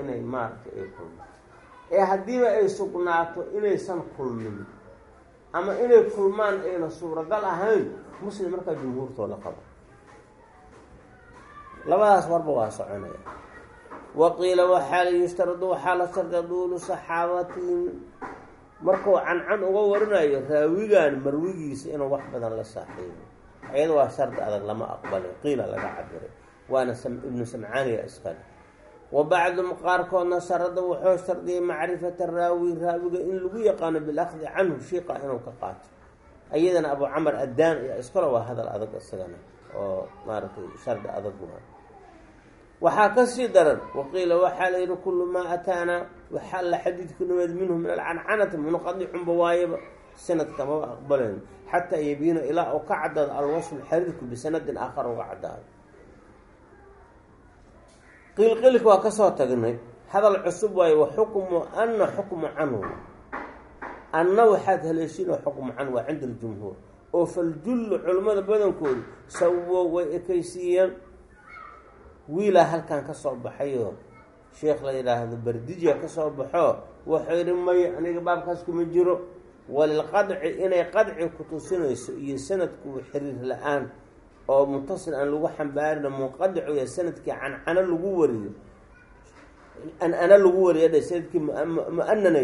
inay maaragtay ay kulmaan. Ee haddiiba ay sugnaato inaysan kulmin ama inay kulmaan ayna suuragal ahayn muslim markaa jumhuurtooda qaba labadaas warba waa soconaya. Waqiila waxaa la yushtaradu waxaa la sharda duulu saxaabatin. Markuu cancan uga warinayo raawigan marwigiisa inuu wax badan la saaxiibo. Ayada waa shardi adag lama aqbalay qiila laga cabiray waana ibnu samcaaniya iskale wa bacdum qaarkoodna sharada wuxuu shardiyay macrifata raawi raawiga in lagu yaqaano bilakdi canhu shiiqa inuu ka qaato. Ayadana abu camar addaan iyo iskale waa hadal adag isagana oo maaragtay shardi adag waa waxaa ka sii daran waqiila waxaa la yihi kullu maa ataanaa waxaa la xadiidku nimeed minhu min alcancanati munqadicunba waayaba sanadka maba aqbalayn xataa yabiina ilaa uu ka caddaado alwaslu xariirku bisanadin aakhar uga caddaado qiilqiilka waa ka soo tagnay. Hadal cusub waaye wa xukmu ana xukmu canhu. Anna waxaad haleeshinoo xukmu canhu waa cinda aljumhuur. Oo faljullu culimmada badankoodu sawo way ekaysiiyeen. Wiilaa halkan ka soo baxayoo sheekh la yidhaahdo bardijya ka soo baxo wuxuu yidhi maya aniga baabkaas kuma jiro. Walilqadci inay qadci ku tusinayso iyo sanadku xiriir la'aan oo mutasil aan lagu xambaarin munqadic ya sannadkii cancano lagu wariyo. An-ana lagu wariyo dhe sannadkii mu'anana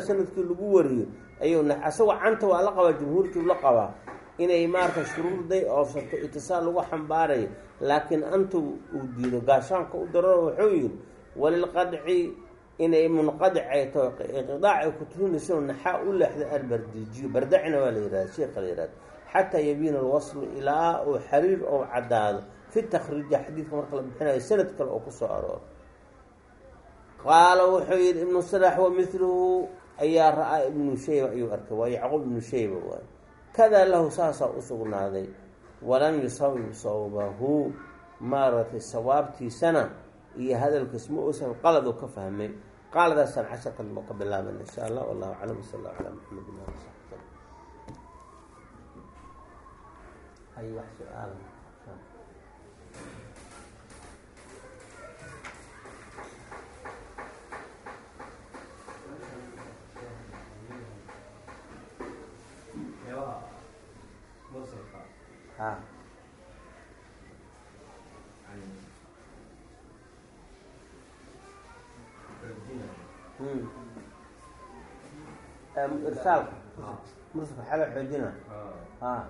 sannadkii lagu wariyo ayuu asagoo canta waa la qabaa jumhuurtuu la qabaa. Inay maarata shuruurday oofsato itisaal lagu xambaarayo laakiin anta uu diido gaashaanka u daro wuxuu yidhi walilqadci inay munqadic ay taho inqidaac ay ku tusinayso naxaa u leexda albardijiyo bardacina waa la yihahda sheekha la yihahda xataa yabiina alwaslu ilaa uu xariir ou caddaado fi takhriija xadiidka marka la bixinayo sanad kale oo ku soo arooro qaala wuxuu yihi ibnu salax wa miluhu ayaa ra'aa ibnu shayba ayuu arkay waa yacquub ibnu shayba waay kadaa lahu saasaa u sugnaaday walam yusawib sawbahu maaragtay sawaabtiisana iyo hadalkiis ma uusan qalad u ka fahmay qaaladaasaan casharkan ka bilaabana insha allah wallahu aclam sal allahu calaa maxamedin ali saxbi hay wax su'aal. Ha irsaalka mursalka xala xoojina a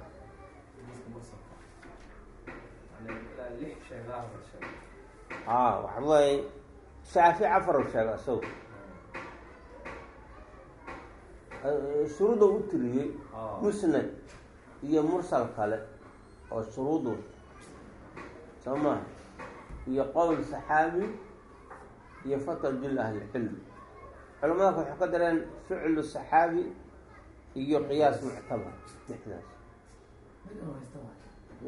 waxa weeye shaafi cafar u sheega isago shuruuda u tiriyey musnad iyo mursal kale oo shuruudu. Soo maha iyo qowl saxaabi iyo fatwa jul ahlicilm culamada waxay ka dareen ficlu saxaabi iyo qiyaas muctabar lixdaas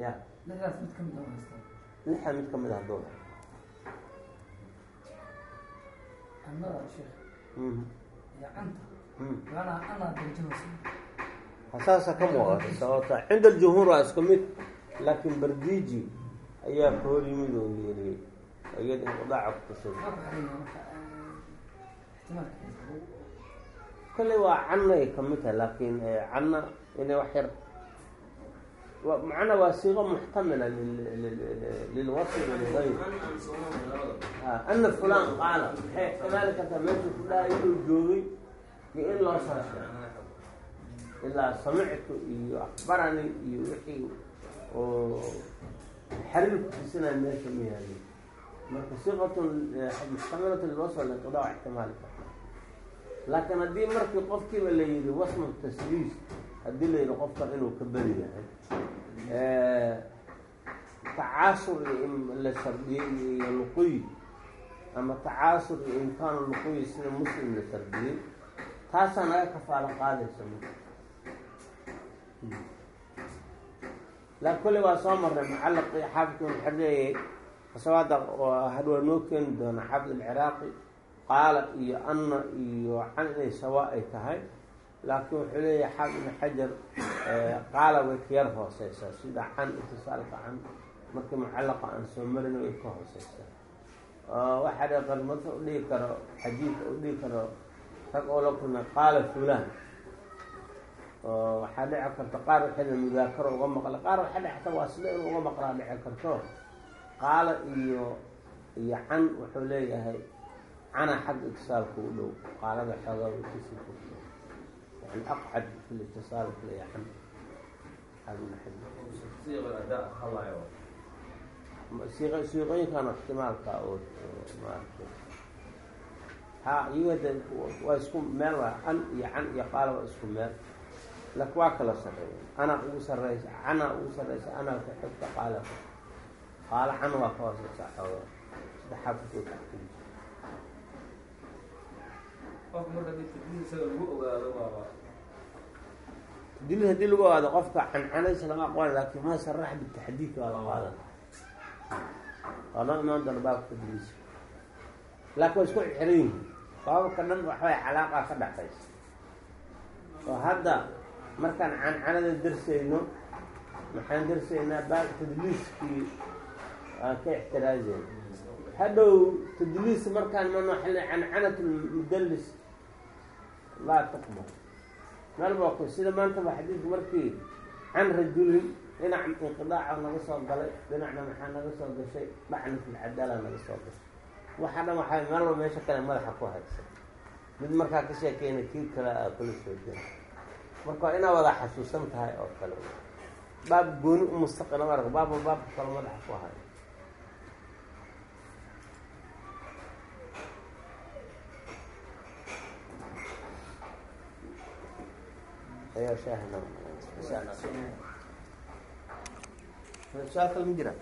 ya. Lixa mid ka mid ah doo hasaasa ka muuqata sababta cinda aljumhuur waa isku mid laakiin bardiji ayaa ka hor yimid oo yeeriyey iyada inqidaaca kutusay kale waa canay ka mid tahay laakiin canna inay wax yar macna waa siiqo muxtamila lilwasl lilgayr ana fulan qaala maxay ixtimaali kartaa meesha ku dhaha inuu joogay iyo in loo soo sheego ilaa samictu iyo akbarani iyo wixii oo xariir kutusinaya meesha ma yaali marka siqatun muxtamilatun lilwasl linqidaa ixtimaali karta laakiin haddii markii qofkiiba la yidhi wasmu tasliis haddii la yidhi qofkan inuu ka beri yahay tacaasur la shardiyey iyo luquy ama tacaasur iyo imkaanu luquy sida muslim la shardiyey taasaa naga kafaalo qaadaysa m laa kolle waa soo marnay mucalaqii xaafidka wuxuu leeyay qasawaada hadwaa noo keeni doona xaafid alciraaqi qaala iyo anna iyo can inay sawa ay tahay laakiin wuxuu leeyahay xaafid ibn xajar qaala way ka yar hooseysaa sida can itisaalka can markii mucallaqa aan soo marin way ka hooseysaa waxaa dhe qarmada u dhigi karo xadiidka u dhigi karo rag oo la kulmay qaala fulan waxaa dhici karta qaar waxayna mudaakaro uga maqla. Qaar waxaa dhexta waa sida inuu uga maqlaa dhici karto. Qaala iyo iyo can wuxuu leeyahay cana xagga itisaalka u dhow. Qaalada xoogaa way ka sii fogto yani aqcad fi litisaal leeyahay can siiqooyinkan ixtimaalka oo maarata ha iyada waa isku meel waa an iyo can iyo qaala waa isku meel laakin waa kala sareeya ana ugu sareysa cana ugu sareysa ana ka xigta qaala qaala can waa ka hooseysa xooga sida xaafidkood tadliis haddii lagu ogaado qofka cancanaysa laga aqoona laakin ma sarax bitaxdiidka waa la qaadan waa noo imaan doona baabka tadliis laakin waa isku xiran yihiin baababka dhan waxbay calaaqa ka dhaxaysa oo hadda markaan cancanada darsayno maxaan darsaynaa baab tadliiskii aan ka ixtiraazeyna hadhow tadliis markaan mano cancanat lmudalis laa meel baa sida maantaba xadiidku markii can rajulin dhinac inqidaaca naga soo galay dhinacna maxaa naga soo gashay? Dhacna filcadaala naga soo gashay. Waxa dhan waxaa meel walba meesha kale madaxa ku haysa mid markaa ka sheekeyna kii kale aa kula soo jira marka waa inaa wada xasuusan tahay oo kale. Baab gooni u mustaqila marka baabba baabka kale madaxa ku hayo ayaa shaahna su'aal kale ma jira